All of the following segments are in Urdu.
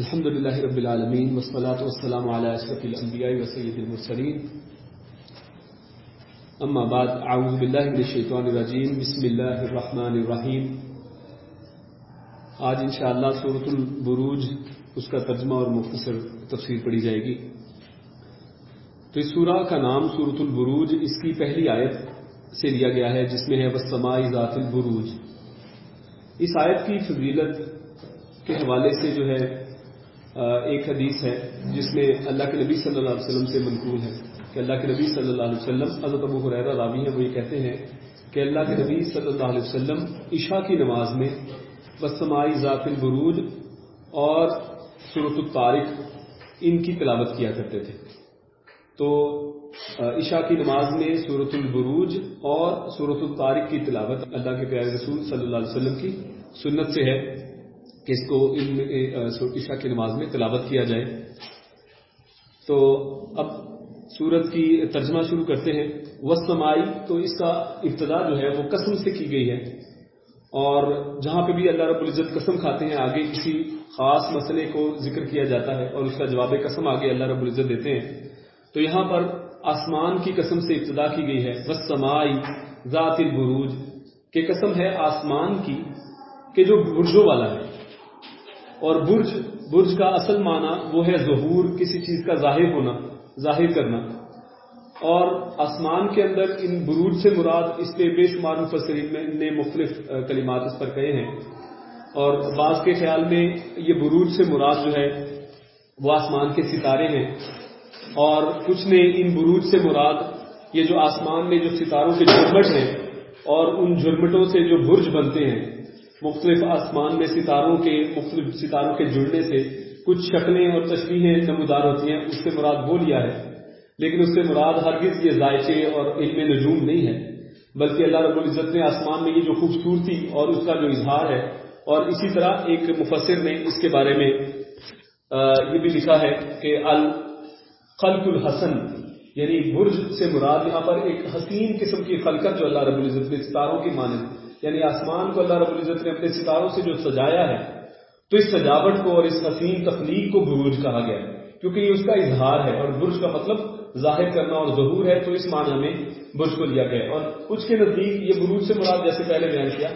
الحمد لله رب العالمين والصلاة والسلام على أشرف الأنبياء وسيد المرسلين أما بعد أعوذ بالله من الشيطان الرجيم بسم الله الرحمن الرحيم آج انشاءاللہ سورة البروج، اس کا ترجمہ اور مختصر تفسیر پڑھی جائے گی. تو اس سورہ کا نام سورة البروج، اس کی پہلی آیت سے لیا گیا ہے، جس میں ہے بسمائی ذات البروج. اس آیت کی فضیلت کے حوالے سے جو ہے ایک حدیث ہے جس میں اللہ کے نبی صلی اللہ علیہ وسلم سے منقول ہے کہ اللہ کے نبی صلی اللہ علیہ وسلم، حضرت ابو حریرہ راوی ہے وہ یہ کہتے ہیں کہ اللہ کے نبی صلی اللہ علیہ وسلم عشاء کی نماز میں بسمائی ذات البروج اور صورت الطارق ان کی تلاوت کیا کرتے تھے۔ تو عشاء کی نماز میں صورت البروج اور صورت الطارق کی تلاوت اللہ کے پیارے رسول صلی اللہ علیہ وسلم کی سنت سے ہے۔ کہ اس کو عشاء کی نماز میں تلاوت کیا جائے۔ تو اب سورت کی ترجمہ شروع کرتے ہیں۔ وسمائی تو اس کا ابتدا جو ہے وہ قسم سے کی گئی ہے۔ اور جہاں پہ بھی اللہ رب العزت قسم کھاتے ہیں، آگے کسی خاص مسئلے کو ذکر کیا جاتا ہے اور اس کا جواب قسم آگے اللہ رب العزت دیتے ہیں۔ تو یہاں پر آسمان کی قسم سے ابتدا کی گئی ہے۔ وسمائی ذات البروج، کہ قسم ہے آسمان کی، کہ جو برجوں والا ہے۔ اور برج برج کا اصل معنی وہ ہے ظہور، کسی چیز کا ظاہر ہونا، ظاہر کرنا۔ اور آسمان کے اندر ان بروج سے مراد اس پہ بے شمار مفسرین میں نے مختلف کلمات اس پر کہے ہیں۔ اور بعض کے خیال میں یہ بروج سے مراد جو ہے وہ آسمان کے ستارے ہیں۔ اور کچھ نے ان بروج سے مراد یہ جو آسمان میں جو ستاروں کے جھرمٹ ہیں اور ان جھرمٹوں سے جو برج بنتے ہیں مختلف آسمان میں ستاروں کے، مختلف ستاروں کے جڑنے سے کچھ شکلیں اور تشریحیں نمودار ہوتی ہیں، اس سے مراد وہ لیا ہے۔ لیکن اس سے مراد ہرگز یہ ذائقے اور علم نجوم نہیں ہے، بلکہ اللہ رب العزت نے آسمان میں یہ جو خوبصورتی اور اس کا جو اظہار ہے، اور اسی طرح ایک مفسر نے اس کے بارے میں یہ بھی لکھا ہے کہ الخلق الحسن یعنی برج سے مراد یہاں پر ایک حسین قسم کی خلقت جو اللہ رب العزت نے ستاروں کی مانند یعنی آسمان کو اللہ رب العزت نے اپنے ستاروں سے جو سجایا ہے، تو اس سجاوٹ کو اور اس حسین تخلیق کو بروج کہا گیا ہے۔ کیونکہ یہ اس کا اظہار ہے اور برج کا مطلب ظاہر کرنا اور ظہور ہے، تو اس معنی میں برج کو لیا گیا اور کچھ کے نزدیک یہ بروج سے مراد، جیسے پہلے بیان کیا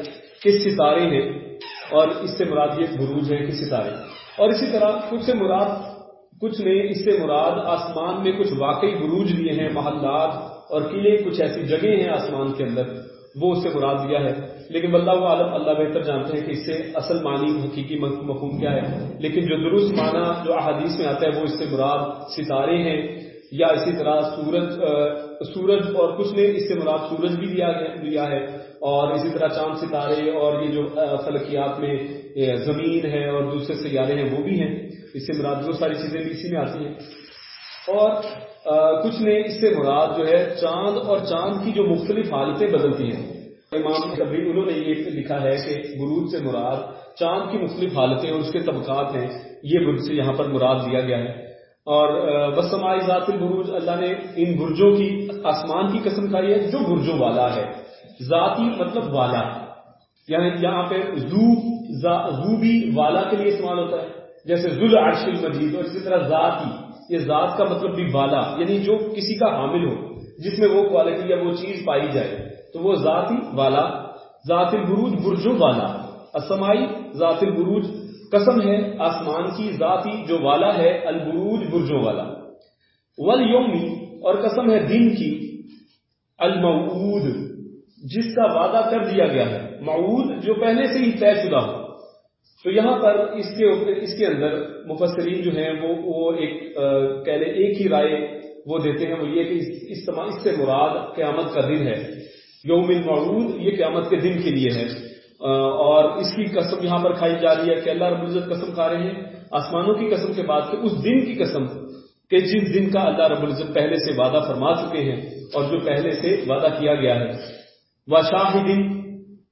کہ ستارے ہیں اور اس سے مراد یہ بروج ہے کہ ستارے اور اسی طرح کچھ سے مراد کچھ نے، اس سے مراد آسمان میں کچھ واقعی بروج لیے ہیں، محلات اور قلعے، کچھ ایسی جگہیں ہیں آسمان کے اندر، وہ اس سے مراد دیا ہے۔ لیکن اللہ عالم اللہ بہتر جانتے ہیں کہ اس سے اصل معنی، حقیقی مفہوم کیا ہے۔ لیکن جو درست معنی، جو احادیث میں آتا ہے، وہ اس سے مراد ستارے ہیں یا اسی طرح سورج سورج اور کچھ نے اس سے مراد سورج بھی دیا ہے۔ اور اسی طرح چاند ستارے اور یہ جو فلکیات میں زمین ہے اور دوسرے سیارے ہیں، وہ بھی ہیں۔ اس سے مراد وہ ساری چیزیں بھی اسی میں آتی ہیں۔ اور کچھ نے اس سے مراد جو ہے، چاند اور چاند کی جو مختلف حالتیں بدلتی ہیں۔ امام کبھی انہوں نے یہ لکھا ہے کہ بروج سے مراد، چاند کی مختلف حالتیں اور اس کے طبقات ہیں، یہ برج سے یہاں پر مراد دیا گیا ہے۔ اور بسمائی ذات البروج، اللہ نے ان برجوں کی، آسمان کی قسم کھائی ہے جو برجوں والا ہے۔ ذاتی مطلب والا۔ یعنی یہاں پہ زو زو بھی والا کے لیے استعمال ہوتا ہے۔ جیسے ذل عرش المجید، اور اسی طرح ذاتی، یہ ذات کا مطلب بھی والا یعنی جو کسی کا حامل ہو، جس میں وہ کوالٹی یا وہ چیز پائی جائے۔ تو وہ ذاتی والا ذات البروج برجوں والا۔ اسمائی ذات البروج قسم ہے آسمان کی ذاتی جو والا ہے البروج برجوں والا۔ ولیومی اور قسم ہے دن کی المعود جس کا وعدہ کر دیا گیا ہے۔ معود جو پہلے سے ہی طے شدہ ہو۔ تو یہاں پر اس کے اس کے اندر مفسرین جو ہیں، وہ وہ ایک کہہ لیں ایک ہی رائے وہ دیتے ہیں، وہ یہ کہ اس سے مراد قیامت کا دن ہے۔ یوم المعود یہ قیامت کے دن کے لیے ہے۔ اور اس کی قسم یہاں پر کھائی جا رہی ہے کہ اللہ رب العزت قسم کھا رہے ہیں۔ آسمانوں کی قسم کے بعد کہ اس دن کی قسم کہ جس دن کا اللہ رب العزت پہلے سے وعدہ فرما چکے ہیں اور جو پہلے سے وعدہ کیا گیا ہے۔ وہ شاہدین،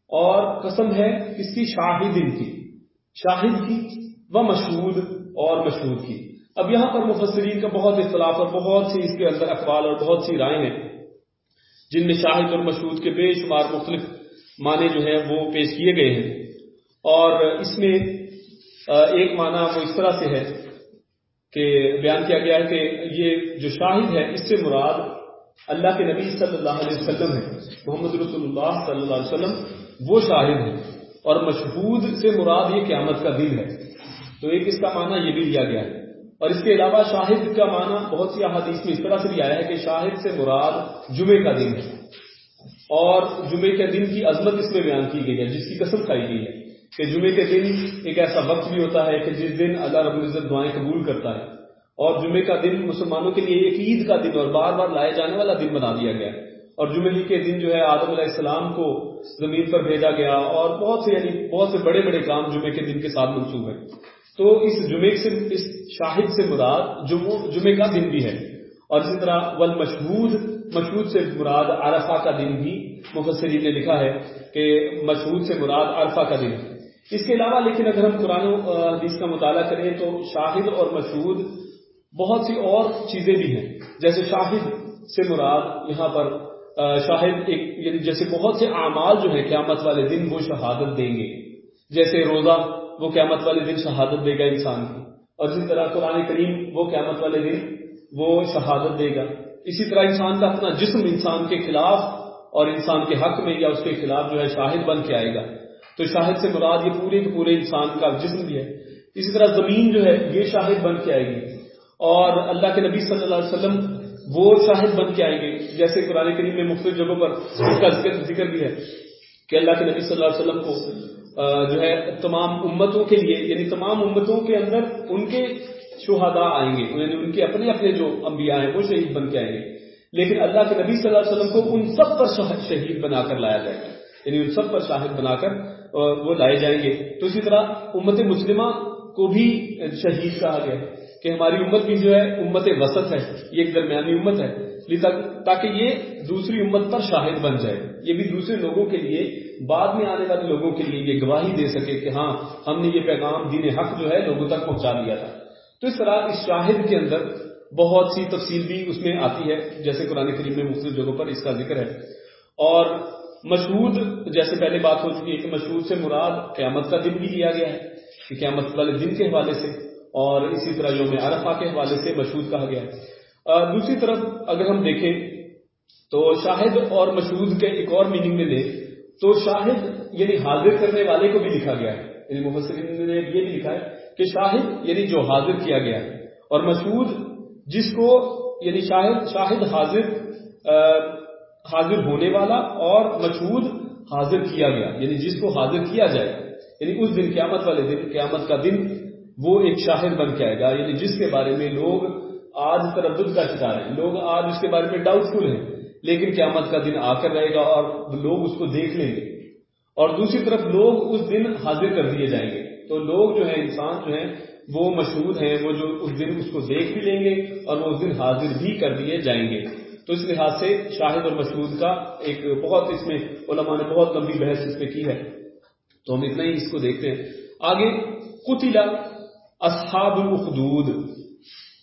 اور قسم ہے اس کی شاہدین کی۔ شاہد کی وہ مشہور اور مشہور کی۔ اب یہاں پر مفسرین کا بہت اختلاف اور بہت سی اس کے اندر اقوال اور بہت سی رائے ہیں۔ جن میں شاہد اور مشہود کے بے شمار مختلف معنی جو ہیں وہ پیش کیے گئے ہیں۔ اور اس میں ایک معنی وہ اس طرح سے ہے کہ بیان کیا گیا ہے کہ یہ جو شاہد ہے اس سے مراد اللہ کے نبی صلی اللہ علیہ وسلم ہے محمد رسول اللہ صلی اللہ علیہ وسلم وہ شاہد ہے اور مشہود سے مراد یہ قیامت کا دن ہے۔ تو ایک اس کا معنی یہ بھی لیا گیا ہے۔ اور اس کے علاوہ شاہد کا معنی بہت سی احادیث میں اس طرح سے بھی آیا ہے کہ شاہد سے مراد جمعے کا دن ہے۔ اور جمعے کے دن کی عظمت اس میں بیان کی گئی ہے، جس کی قسم کھائی گئی ہے کہ جمعے کے دن ایک ایسا وقت بھی ہوتا ہے کہ جس دن اللہ رب العزت دعائیں قبول کرتا ہے۔ اور جمعے کا دن مسلمانوں کے لیے ایک عید کا دن اور بار بار لائے جانے والا دن بنا دیا گیا اور جمعے کے دن جو ہے آدم علیہ السلام کو زمین پر بھیجا گیا اور بہت سے یعنی بہت سے بڑے بڑے کام جمعے کے دن کے ساتھ منسوخ ہے تو اس جمعے سے، اس شاہد سے مراد جمعے کا دن بھی ہے۔ اور اسی طرح ول مشہور مشہور سے مراد عرفہ کا دن بھی مفسرین نے لکھا ہے کہ مشہور سے مراد عرفہ کا دن۔ اس کے علاوہ لیکن اگر ہم قرآن حدیث کا مطالعہ کریں تو شاہد اور مشہور بہت سی اور چیزیں بھی ہیں۔ جیسے شاہد سے مراد یہاں پر شاہد ایک یعنی جیسے بہت سے اعمال جو ہیں قیامت والے دن وہ شہادت دیں گے۔ جیسے روزہ وہ قیامت والے دن شہادت دے گا انسان کی اور اسی طرح قرآن کریم وہ قیامت والے دن وہ شہادت دے گا۔ اسی طرح انسان کا اپنا جسم انسان کے خلاف اور انسان کے حق میں یا اس کے خلاف جو ہے شاہد بن کے آئے گا۔ تو شاہد سے مراد یہ پورے کے پورے انسان کا جسم بھی ہے۔ اسی طرح زمین جو ہے یہ شاہد بن کے آئے گی۔ اور اللہ کے نبی صلی اللہ علیہ وسلم وہ شاہد بن کے آئیں گے۔ جیسے قرآن کریم میں مختلف جگہوں پر اس کا ذکر بھی ہے کہ اللہ کے نبی صلی اللہ علیہ وسلم کو جو ہے تمام امتوں کے لیے یعنی تمام امتوں کے اندر ان کے شہداء آئیں گے یعنی ان کے اپنے اپنے جو انبیاء ہیں، وہ شہید بن کے آئیں گے۔ لیکن اللہ کے نبی صلی اللہ علیہ وسلم کو ان سب پر شہید بنا کر لایا جائے گا۔ یعنی ان سب پر شاہد بنا کر وہ لائے جائیں گے۔ تو اسی طرح امت مسلمہ کو بھی شہید کہا گیا کہ ہماری امت بھی جو ہے امت وسط ہے، یہ ایک درمیانی امت ہے۔ تاکہ یہ دوسری امت پر شاہد بن جائے، یہ بھی دوسرے لوگوں کے لیے بعد میں آنے والے لوگوں کے لیے یہ گواہی دے سکے کہ ہاں ہم نے یہ پیغام دین حق جو ہے لوگوں تک پہنچا دیا تھا۔ تو اس طرح اس شاہد کے اندر بہت سی تفصیل بھی اس میں آتی ہے، جیسے قرآن کریم میں مختلف جگہوں پر اس کا ذکر ہے۔ اور مشہور جیسے پہلے بات ہو چکی ہے کہ مشہور سے مراد قیامت کا دن بھی لیا گیا ہے، کہ قیامت والے دن کے حوالے سے، اور اسی طرح یوم عرفہ کے حوالے سے مشہور کہا گیا ہے۔ دوسری طرف اگر ہم دیکھیں تو شاہد اور مشہور کے ایک اور میننگ میں لیں۔ تو شاہد یعنی حاضر کرنے والے کو بھی لکھا گیا ہے۔ یعنی مفسرین نے یہ بھی لکھا ہے کہ شاہد یعنی جو حاضر کیا گیا ہے۔ اور مشہور جس کو یعنی شاہد شاہد حاضر حاضر ہونے والا اور مشہور حاضر کیا گیا۔ یعنی جس کو حاضر کیا جائے۔ یعنی اس دن قیامت والے دن، قیامت کا دن وہ ایک شاہد بن کے آئے گا۔ یعنی جس کے بارے میں لوگ آج تردد کا شکار ہیں۔ لوگ آج اس کے بارے میں ڈاؤٹ فل ہیں۔ لیکن قیامت کا دن آ کر رہے گا اور لوگ اس کو دیکھ لیں گے۔ اور دوسری طرف لوگ اس دن حاضر کر دیے جائیں گے۔ تو لوگ جو ہیں، انسان جو ہیں، وہ مشہور ہیں، وہ جو اس دن اس کو دیکھ بھی لیں گے اور وہ اس دن حاضر بھی کر دیے جائیں گے۔ تو اس لحاظ سے شاہد اور مشہور کا ایک بہت اس میں علماء نے بہت لمبی بحث اس پہ کی ہے۔ تو ہم اتنا ہی اس کو دیکھتے ہیں۔ آگے قطلا اصحاب الخدود۔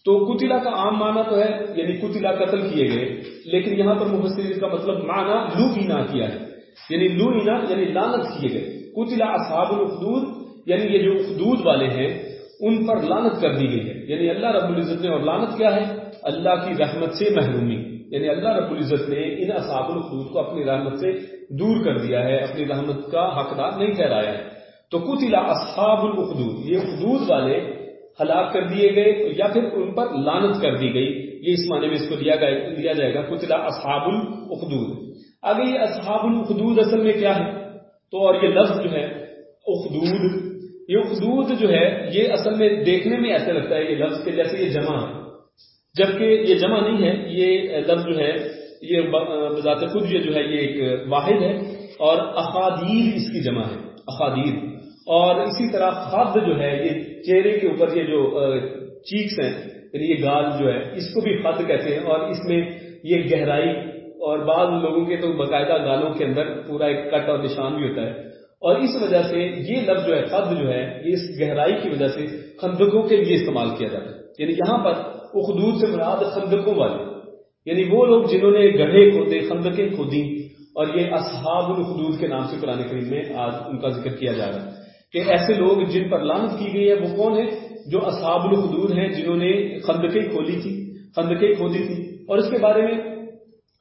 تو کتلا کا عام معنی تو ہے یعنی کتلا قتل کیے گئے، لیکن یہاں پر مفسرین کا مطلب معنی لو اینا کیا ہے۔ یعنی لو اینا یعنی لانت کیے گئے۔ کتلا اصحاب الخدود یعنی یہ جو اخدود والے ہیں، ان پر لانت کر دی گئی ہے۔ یعنی اللہ رب العزت نے، اور لانت کیا ہے؟ اللہ کی رحمت سے محرومی۔ یعنی اللہ رب العزت نے ان اصحاب الخدود کو اپنی رحمت سے دور کر دیا ہے، اپنی رحمت کا حقدار نہیں ٹھہرایا ہے۔ تو کتلا اصحاب الخدود یہ اخدود والے ہلاک کر دیے گئے یا پھر ان پر لانت کر دی گئی۔ یہ اس معنی میں اس کو لیا لیا جائے گا کتلا اصحاب الخدود آگے یہ اصحاب الخدود اصل میں کیا ہے؟ تو اور یہ لفظ جو ہے، اخدود۔ یہ اخدود جو ہے، یہ اصل میں دیکھنے میں ایسا لگتا ہے، یہ لفظ کہ جیسے یہ جمع ہے۔ جبکہ یہ جمع نہیں ہے، یہ لفظ جو ہے، یہ بذات خود یہ جو ہے، یہ ایک واحد ہے اور اخادیر اس کی جمع ہے اخادیر اور اسی طرح خد جو ہے، یہ چہرے کے اوپر یہ جو چیکس ہیں یعنی یہ گال جو ہے، اس کو بھی خد کہتے ہیں اور اس میں یہ گہرائی اور بعض لوگوں کے تو باقاعدہ گالوں کے اندر پورا ایک کٹ اور نشان بھی ہوتا ہے۔ اور اس وجہ سے یہ لفظ جو ہے خد جو ہے، یہ اس گہرائی کی وجہ سے خندقوں کے لیے استعمال کیا جاتا ہے۔ یعنی یہاں پر اخدود سے مراد خندقوں والے۔ یعنی وہ لوگ جنہوں نے گڑھے کھودے، خندقیں کھودی اور یہ اصحاب الخدود کے نام سے قرآن کریم میں آج ان کا ذکر کیا جا رہا ہے۔ کہ ایسے لوگ جن پر لانت کی گئی ہے، وہ کون ہے جو اصحاب الحدود ہیں، جنہوں نے خندقیں کھولی تھی، خندقیں کھودی تھی۔ اور اس کے بارے میں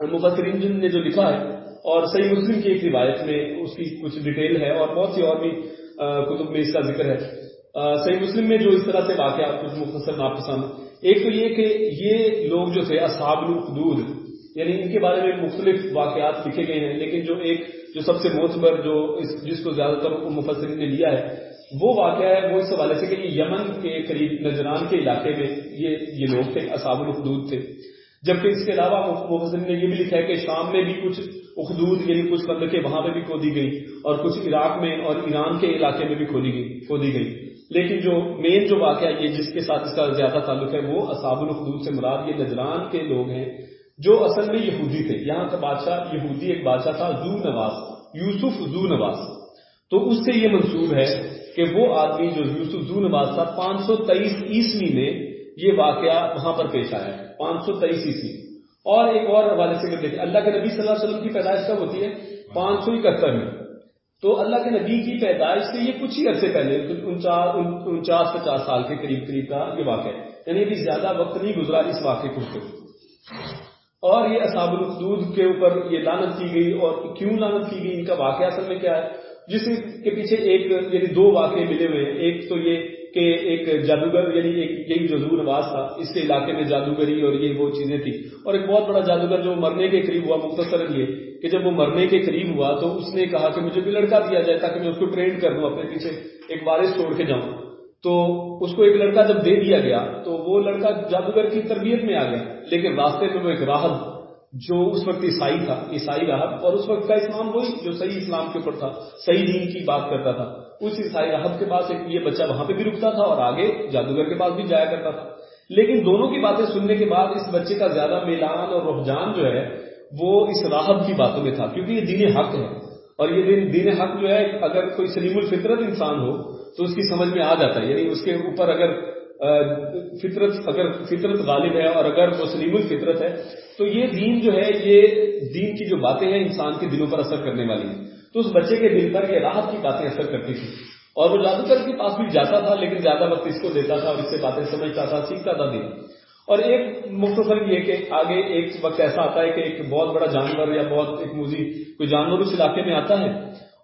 مبصرین جن نے جو لکھا ہے، اور صحیح مسلم کی ایک روایت میں اس کی کچھ ڈیٹیل ہے، اور بہت سی اور بھی کتب میں اس کا ذکر ہے۔ صحیح مسلم میں جو اس طرح سے واقعات کچھ مختصر ناپسند ایک تو یہ کہ یہ لوگ جو تھے، اصحاب الحدود یعنی ان کے بارے میں مختلف واقعات لکھے گئے ہیں، لیکن جو ایک، جو سب سے معتبر، جو جس کو زیادہ تر مفسرین نے لیا ہے، وہ واقعہ ہے، وہ اس حوالے سے کہ یہ یمن کے قریب نجران کے علاقے میں یہ یہ لوگ تھے، اصحاب الحدود تھے۔ جبکہ اس کے علاوہ مفسرین نے یہ بھی لکھا ہے کہ شام میں بھی کچھ اخدود یعنی کچھ کے وہاں پہ بھی کھودی گئی، اور کچھ عراق میں اور ایران کے علاقے میں بھی کھودی گئی کھودی گئی۔ لیکن جو مین جو واقعہ یہ جس کے ساتھ اس کا زیادہ تعلق ہے، وہ اصاب الخدود سے مراد یہ نجران کے لوگ ہیں۔ جو اصل میں یہودی تھے۔ یہاں کا بادشاہ یہودی ایک بادشاہ تھا، زو نواز، یوسف زو نواز۔ تو اس سے یہ منصوب ہے کہ وہ آدمی جو یوسف زو نواز تھا، پانچ سو تیئیس عیسوی میں یہ واقعہ وہاں پر پیش آیا ہے، پانچ سو تیئیس عیسوی۔ اور ایک اور حوالے سے دیکھیں، اللہ کے نبی صلی اللہ علیہ وسلم کی پیدائش کب ہوتی ہے؟ پانچ سو اکہتر میں۔ تو اللہ کے نبی کی پیدائش سے یہ کچھ ہی عرصے پہلے انچاس پچاس سال کے قریب قریب کا یہ واقعہ ہے۔ یعنی ابھی زیادہ وقت نہیں گزرا اس واقعے کو۔ اور یہ اصاب الخدود کے اوپر یہ لانت کی گئی اور کیوں لانت کی گئی؟ ان کا واقعہ اصل میں کیا ہے؟ جس کے پیچھے ایک یعنی دو واقعے ملے ہوئے ہیں۔ ایک تو یہ کہ ایک جادوگر یعنی ایک یہی جو زور نواز تھا، اس کے علاقے میں جادوگری اور یہ وہ چیزیں تھی اور ایک بہت بڑا جادوگر جو مرنے کے قریب ہوا مختصر یہ کہ جب وہ مرنے کے قریب ہوا تو اس نے کہا کہ مجھے بھی لڑکا دیا جائے تاکہ میں اس کو ٹرینڈ کر دوں، اپنے پیچھے ایک وارث چھوڑ کے جاؤں۔ تو اس کو ایک لڑکا جب دے دیا گیا تو وہ لڑکا جادوگر کی تربیت میں آ گیا۔ لیکن راستے میں وہ ایک راہب جو اس وقت عیسائی تھا، عیسائی راہب، اور اس وقت کا اسلام وہی جو صحیح اسلام کے اوپر تھا، صحیح دین کی بات کرتا تھا۔ اس عیسائی راہب کے پاس ایک یہ بچہ وہاں پہ بھی رکتا تھا اور آگے جادوگر کے پاس بھی جایا کرتا تھا۔ لیکن دونوں کی باتیں سننے کے بعد اس بچے کا زیادہ میلان اور رحجان جو ہے، وہ اس راہب کی باتوں میں تھا، کیونکہ یہ دین حق ہے۔ اور یہ دین دین حق جو ہے، اگر کوئی سلیم الفطرت انسان ہو تو اس کی سمجھ میں آ جاتا ہے۔ یعنی اس کے اوپر اگر فطرت اگر فطرت غالب ہے اور اگر وہ سلیم الفطرت ہے، تو یہ دین جو ہے، یہ دین کی جو باتیں ہیں انسان کے دلوں پر اثر کرنے والی ہیں۔ تو اس بچے کے دل پر یہ راحت کی باتیں اثر کرتی تھی اور وہ جادوگر کے پاس بھی جاتا تھا، لیکن زیادہ وقت اس کو دیتا تھا اور اس سے باتیں سمجھتا تھا، سیکھتا تھا دین۔ اور ایک مختصر یہ کہ آگے ایک وقت ایسا آتا ہے کہ ایک بہت بڑا جانور یا بہت ایک موزی کوئی جانور اس علاقے میں آتا ہے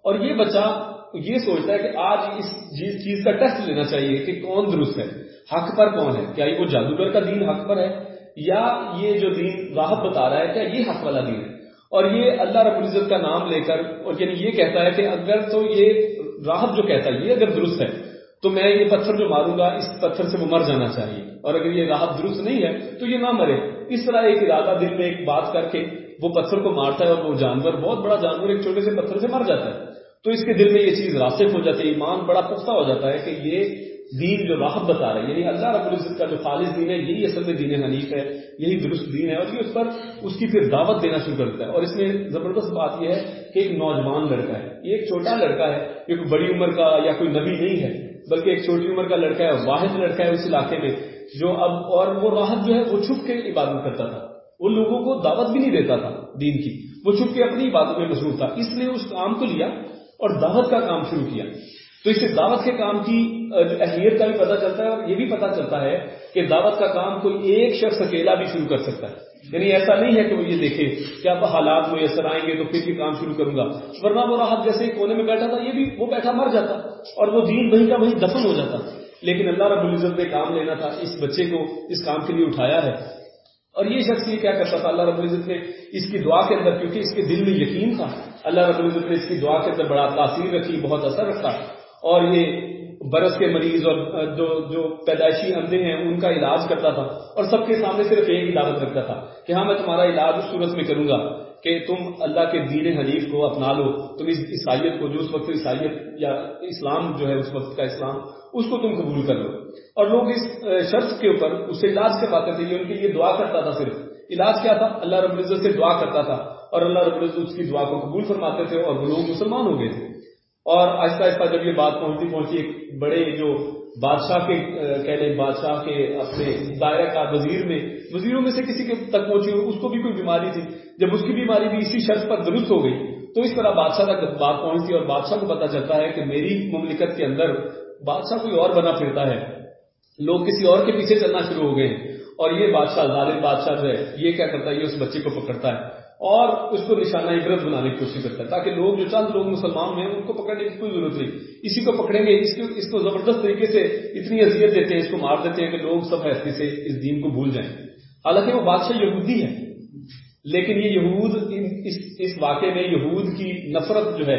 اور یہ بچہ یہ سوچتا ہے کہ آج اس چیز کا ٹیسٹ لینا چاہیے کہ کون درست ہے۔ حق پر کون ہے؟ کیا یہ وہ جادوگر کا دین حق پر ہے؟ یا یہ جو دین راحت بتا رہا ہے، کیا یہ حق والا دین ہے؟ اور یہ اللہ رب العزت کا نام لے کر اور یعنی یہ کہتا ہے کہ اگر تو یہ راحت جو کہتا ہے، یہ اگر درست ہے، تو میں یہ پتھر جو ماروں گا، اس پتھر سے وہ مر جانا چاہیے۔ اور اگر یہ راحت درست نہیں ہے، تو یہ نہ مرے۔ اس طرح ایک ارادہ دل میں ایک بات کر کے وہ پتھر کو مارتا ہے اور وہ جانور، بہت بڑا جانور ایک چھوٹے سے پتھر سے مر جاتا ہے۔ تو اس کے دل میں یہ چیز راسک ہو جاتی ہے، ایمان بڑا پختہ ہو جاتا ہے کہ یہ دین جو راحت بتا رہا ہے یعنی اللہ رب العزت کا جو خالص دین ہے، یہی اصل میں دین حنیف ہے، یہی درست دین ہے، اور یہ اس پر اس کی پھر دعوت دینا شروع کر دیتا ہے۔ اور اس میں زبردست بات یہ ہے کہ ایک نوجوان لڑکا ہے، یہ ایک چھوٹا لڑکا ہے، یہ کوئی بڑی عمر کا یا کوئی نبی نہیں ہے، بلکہ ایک چھوٹی عمر کا لڑکا ہے واحد لڑکا ہے اس علاقے میں، جو اب اور وہ راحت جو ہے وہ چھپ کے عبادت کرتا تھا۔ وہ لوگوں کو دعوت بھی نہیں دیتا تھا دین کی، وہ چھپ کے اپنی عبادت میں مشہور تھا۔ اس نے اس کام کو لیا اور دعوت کا کام شروع کیا۔ تو اس سے دعوت کے کام کی اہمیت کا بھی پتہ چلتا ہے اور یہ بھی پتہ چلتا ہے کہ دعوت کا کام کوئی ایک شخص اکیلا بھی شروع کر سکتا ہے۔ یعنی ایسا نہیں ہے کہ وہ یہ دیکھے کہ اب حالات میسر آئیں گے تو پھر بھی کام شروع کروں گا۔ ورنہ وہ راحت جیسے کونے میں بیٹھا تھا، یہ بھی وہ بیٹھا مر جاتا اور وہ دین وہی کا وہی دفن ہو جاتا۔ لیکن اللہ رب العزت نے کام لینا تھا، اس بچے کو اس کام کے لیے اٹھایا ہے۔ اور یہ شخص یہ کیا کرتا تھا؟ اللہ رب العزت نے اس کی دعا کے اندر، کیونکہ اس کے دل میں یقین تھا۔ اللہ رب العزت نے اس کی دعا کے اندر بڑا تاثیر رکھی، بہت اثر رکھا۔ اور یہ برس کے مریض اور جو جو پیدائشی اندھے ہیں، ان کا علاج کرتا تھا۔ اور سب کے سامنے صرف ایک دعوت رکھتا تھا کہ ہاں میں تمہارا علاج اس صورت میں کروں گا کہ تم اللہ کے دین حنیف کو اپنا لو۔ تم اس عیسائیت کو جو اس وقت عیسائیت یا اسلام جو ہے، اس وقت کا اسلام، اس کو تم قبول کر لو۔ اور لوگ اس شرط کے اوپر، اس سے علاج کرواتے تھے یہ ان کے لیے دعا کرتا تھا صرف۔ علاج کیا تھا؟ اللہ رب العزت سے دعا کرتا تھا۔ اور اللہ رب العزت اس کی دعا کو قبول فرماتے تھے اور وہ لوگ مسلمان ہو گئے تھے۔ اور آہستہ آہستہ جب یہ بات پہنچتی پہنچتی ایک بڑے جو بادشاہ کے کہہ لیں بادشاہ کے اپنے دائرہ کا وزیر میں، وزیروں میں سے کسی کے تک پہنچی اس کو بھی کوئی بیماری تھی۔ جب اس کی بیماری بھی اسی شرط پر درست ہو گئی تو اس طرح بادشاہ تک بات پہنچتی اور بادشاہ کو پتا چلتا ہے کہ میری مملکت کے اندر بادشاہ کوئی اور بنا پھرتا ہے۔ لوگ کسی اور کے پیچھے چلنا شروع ہو گئے ہیں اور یہ بادشاہ ظالم بادشاہ جو ہے، یہ کیا کرتا ہے؟ یہ اس بچے کو پکڑتا ہے۔ اور اس کو نشانہ عبرت بنانے کی کوشش کرتا ہے، تاکہ لوگ جو چند لوگ مسلمان ہیں، ان کو پکڑنے کی کوئی ضرورت نہیں۔ اسی کو پکڑیں گے، اس کو اس کو زبردست طریقے سے اتنی اذیت دیتے ہیں، اس کو مار دیتے ہیں کہ لوگ سب ایسے سے اس دین کو بھول جائیں۔ حالانکہ وہ بادشاہ یہودی ہے لیکن یہ یہود اس اس واقعے میں یہود کی نفرت جو ہے،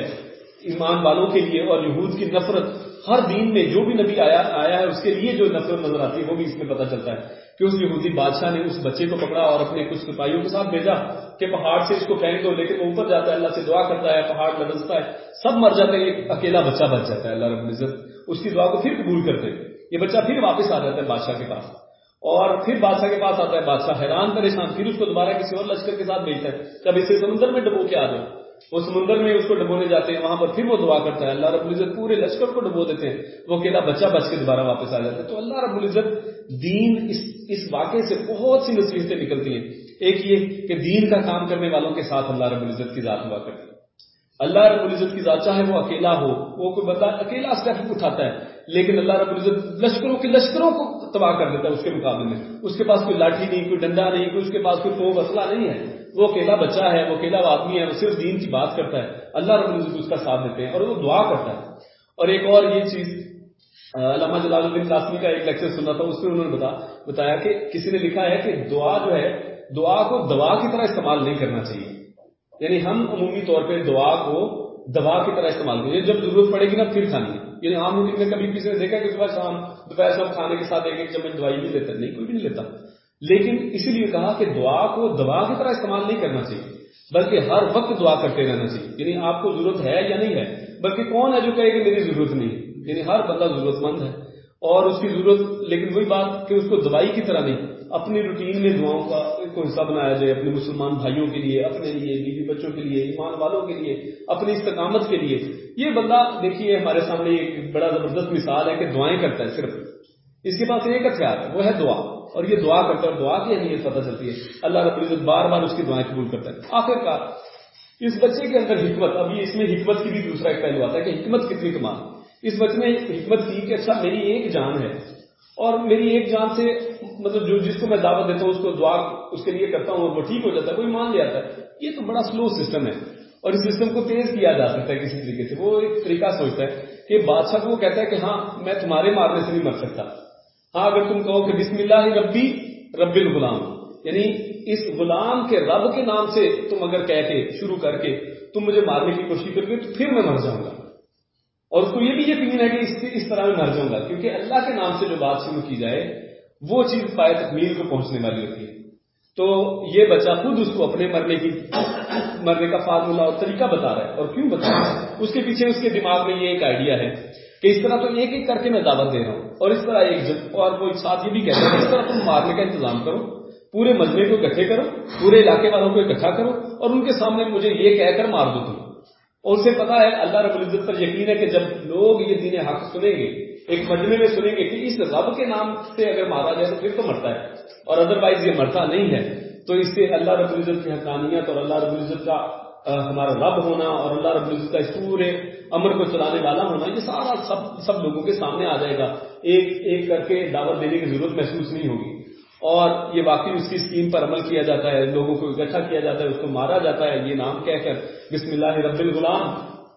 ایمان والوں کے لیے اور یہود کی نفرت، ہر دین میں جو بھی نبی آیا آیا ہے، اس کے لیے جو نفرت نظر آتی ہے، وہ بھی اس میں پتہ چلتا ہے۔ کہ اس یہودی بادشاہ نے اس بچے کو پکڑا اور اپنے کچھ سپاہیوں کے ساتھ بھیجا کہ پہاڑ سے اس کو پھینک دو، لیکن وہ اوپر جاتا ہے، اللہ سے دعا کرتا ہے، پہاڑ لڑستا ہے، سب مر جاتے ہیں، ایک اکیلا بچہ بچ جاتا ہے، اللہ رب العزت اس کی دعا کو پھر قبول کرتے یہ بچہ پھر واپس آ جاتا ہے بادشاہ کے پاس۔ اور پھر بادشاہ کے پاس آتا ہے، بادشاہ حیران، پریشان، پھر اس کو دوبارہ کسی اور لشکر کے ساتھ بھیجتا ہے۔ کب اسے سمندر میں ڈبو کے آ جاؤ، وہ سمندر میں اس کو ڈبونے جاتے ہیں، وہاں پر پھر وہ دعا کرتا ہے، اللہ رب العزت پورے لشکر کو ڈبو دیتے ہیں۔ وہ اکیلا بچہ بچ کے دوبارہ واپس آ جاتا ہے۔ تو اللہ رب العزت دین اس اس واقعے سے بہت سی نصیحتیں نکلتی ہیں۔ ایک یہ کہ دین کا کام کرنے والوں کے ساتھ اللہ رب العزت کی ذات ہوا کرتی ہے۔ اللہ رب العزت کی ذات چاہے وہ اکیلا ہو، وہ کوئی بندہ اکیلا اسٹیپ اٹھاتا ہے، لیکن اللہ رب العزت لشکروں کے لشکروں کو تباہ کر دیتا ہے اس کے مقابلے میں۔ اس کے پاس کوئی لاٹھی نہیں، کوئی ڈنڈا نہیں، کوئی اس کے پاس کوئی تو اسلحہ نہیں ہے۔ وہ اکیلا بچہ ہے، وہ اکیلا آدمی ہے، وہ صرف دین کی بات کرتا ہے۔ اللہ رب العزت اس کا ساتھ دیتے ہیں اور وہ دعا کرتا ہے۔ اور ایک اور یہ چیز علامہ جلال الدین قاسمی کا ایک لیکچر سنا تھا، اس میں انہوں نے بتا، بتایا کہ کسی نے لکھا ہے کہ دعا جو ہے، دعا کو دوا کی طرح استعمال نہیں کرنا چاہیے۔ یعنی ہم عمومی طور پہ دعا کو دوا کی طرح استعمال کریں۔ جب ضرورت پڑے گی نا، پھر کھانی یعنی عام روٹین کبھی کسی نے دیکھا کہ صبح شام دوپہر شام کھانے کے ساتھ ایک ایک چمچ دوائی بھی لیتا۔ نہیں، کوئی بھی نہیں لیتا۔ لیکن اسی لیے کہا کہ دعا کو دوا کی طرح استعمال نہیں کرنا چاہیے، بلکہ ہر وقت دعا کرتے رہنا چاہیے۔ یعنی آپ کو ضرورت ہے یا نہیں ہے، بلکہ کون ہے جو کہے کہ میری ضرورت نہیں یعنی ہر بندہ ضرورت مند ہے اور اس کی ضرورت، لیکن وہی بات کہ اس کو دوائی کی طرح نہیں، اپنی روٹین میں دعاؤں کا کو حصہ بنایا جائے، اپنے مسلمان بھائیوں کے لیے، اپنے لیے، بیوی بچوں کے لیے، ایمان والوں کے لیے، اپنی استقامت کے لیے۔ یہ بندہ دیکھیے ہمارے سامنے ایک بڑا زبردست مثال ہے کہ دعائیں کرتا ہے صرف۔ اس کے پاس ایک ہتھیار ہے، وہ ہے دعا۔ اور یہ دعا کرتا ہے اور دعا کی اہمیت پتہ چلتی ہے۔ اللہ رب العزت بار بار اس کی دعائیں قبول کرتا ہے۔ آخر کار اس بچے کے اندر حکمت ابھی اس میں حکمت کی بھی دوسرا ایک پہلو آتا ہے کہ حکمت کتنی کمال۔ اس بچے میں حکمت کی کہ اچھا میری ایک جان ہے۔ اور میری ایک جان سے مطلب جو جس کو میں دعوت دیتا ہوں، اس کو دعا اس کے لیے کرتا ہوں اور وہ ٹھیک ہو جاتا ہے، کوئی مان لے آتا ہے۔ یہ تو بڑا سلو سسٹم ہے۔ اور اس سسٹم کو تیز کیا جا سکتا ہے کسی طریقے سے۔ وہ ایک طریقہ سوچتا ہے کہ بادشاہ کو وہ کہتا ہے کہ ہاں میں تمہارے مارنے سے نہیں مر سکتا۔ ہاں اگر تم کہو کہ بسم اللہ ربی، رب الغلام۔ یعنی اس غلام کے رب کے نام سے تم اگر کہہ کے، شروع کر کے تم مجھے مارنے کی کوشش کرو گے، تو پھر میں مر جاؤں گا۔ اور اس کو یہ بھی یقین ہے کہ اس اس طرح میں مر جاؤں گا، کیونکہ اللہ کے نام سے جو بات شروع کی جائے، وہ چیز پائے تکمیل کو پہنچنے والی ہوتی ہے۔ تو یہ بچہ خود اس کو اپنے مرنے کی مرنے کا فارمولہ اور طریقہ بتا رہا ہے۔ اور کیوں بتا رہا ہے؟ اس کے پیچھے اس کے دماغ میں یہ ایک آئیڈیا ہے کہ اس طرح تو ایک ایک کر کے میں دعوت دے رہا ہوں۔ اور اس طرح ایک اور وہ ساتھ یہ بھی کہتا ہے کہ اس طرح تم مارنے کا انتظام کرو، پورے مجمے کو اکٹھے کرو، پورے علاقے والوں کو اکٹھا کرو اور ان کے سامنے مجھے یہ کہہ کر مار دو تم۔ اور اسے پتا ہے اللہ رب العزت پر یقین ہے کہ جب لوگ یہ دین حق سنیں گے، ایک مجمے میں سنیں گے کہ اس رب کے نام سے اگر مارا جائے تو پھر تو مرتا ہے۔ اور ادر وائز یہ مرتا نہیں ہے۔ تو اس سے اللہ رب العزت کی حقانیت اور اللہ رب العزت کا ہمارا رب ہونا اور اللہ رب العزت کا اس پورے امر کو چلانے والا ہونا، یہ سارا سب سب لوگوں کے سامنے آ جائے گا۔ ایک ایک کر کے دعوت دینے کی ضرورت محسوس نہیں ہوگی۔ اور یہ واقعی اس کی اسکیم پر عمل کیا جاتا ہے، لوگوں کو اکٹھا کیا جاتا ہے، اس کو مارا جاتا ہے، یہ نام کہہ کر بسم اللہ رب الغلام۔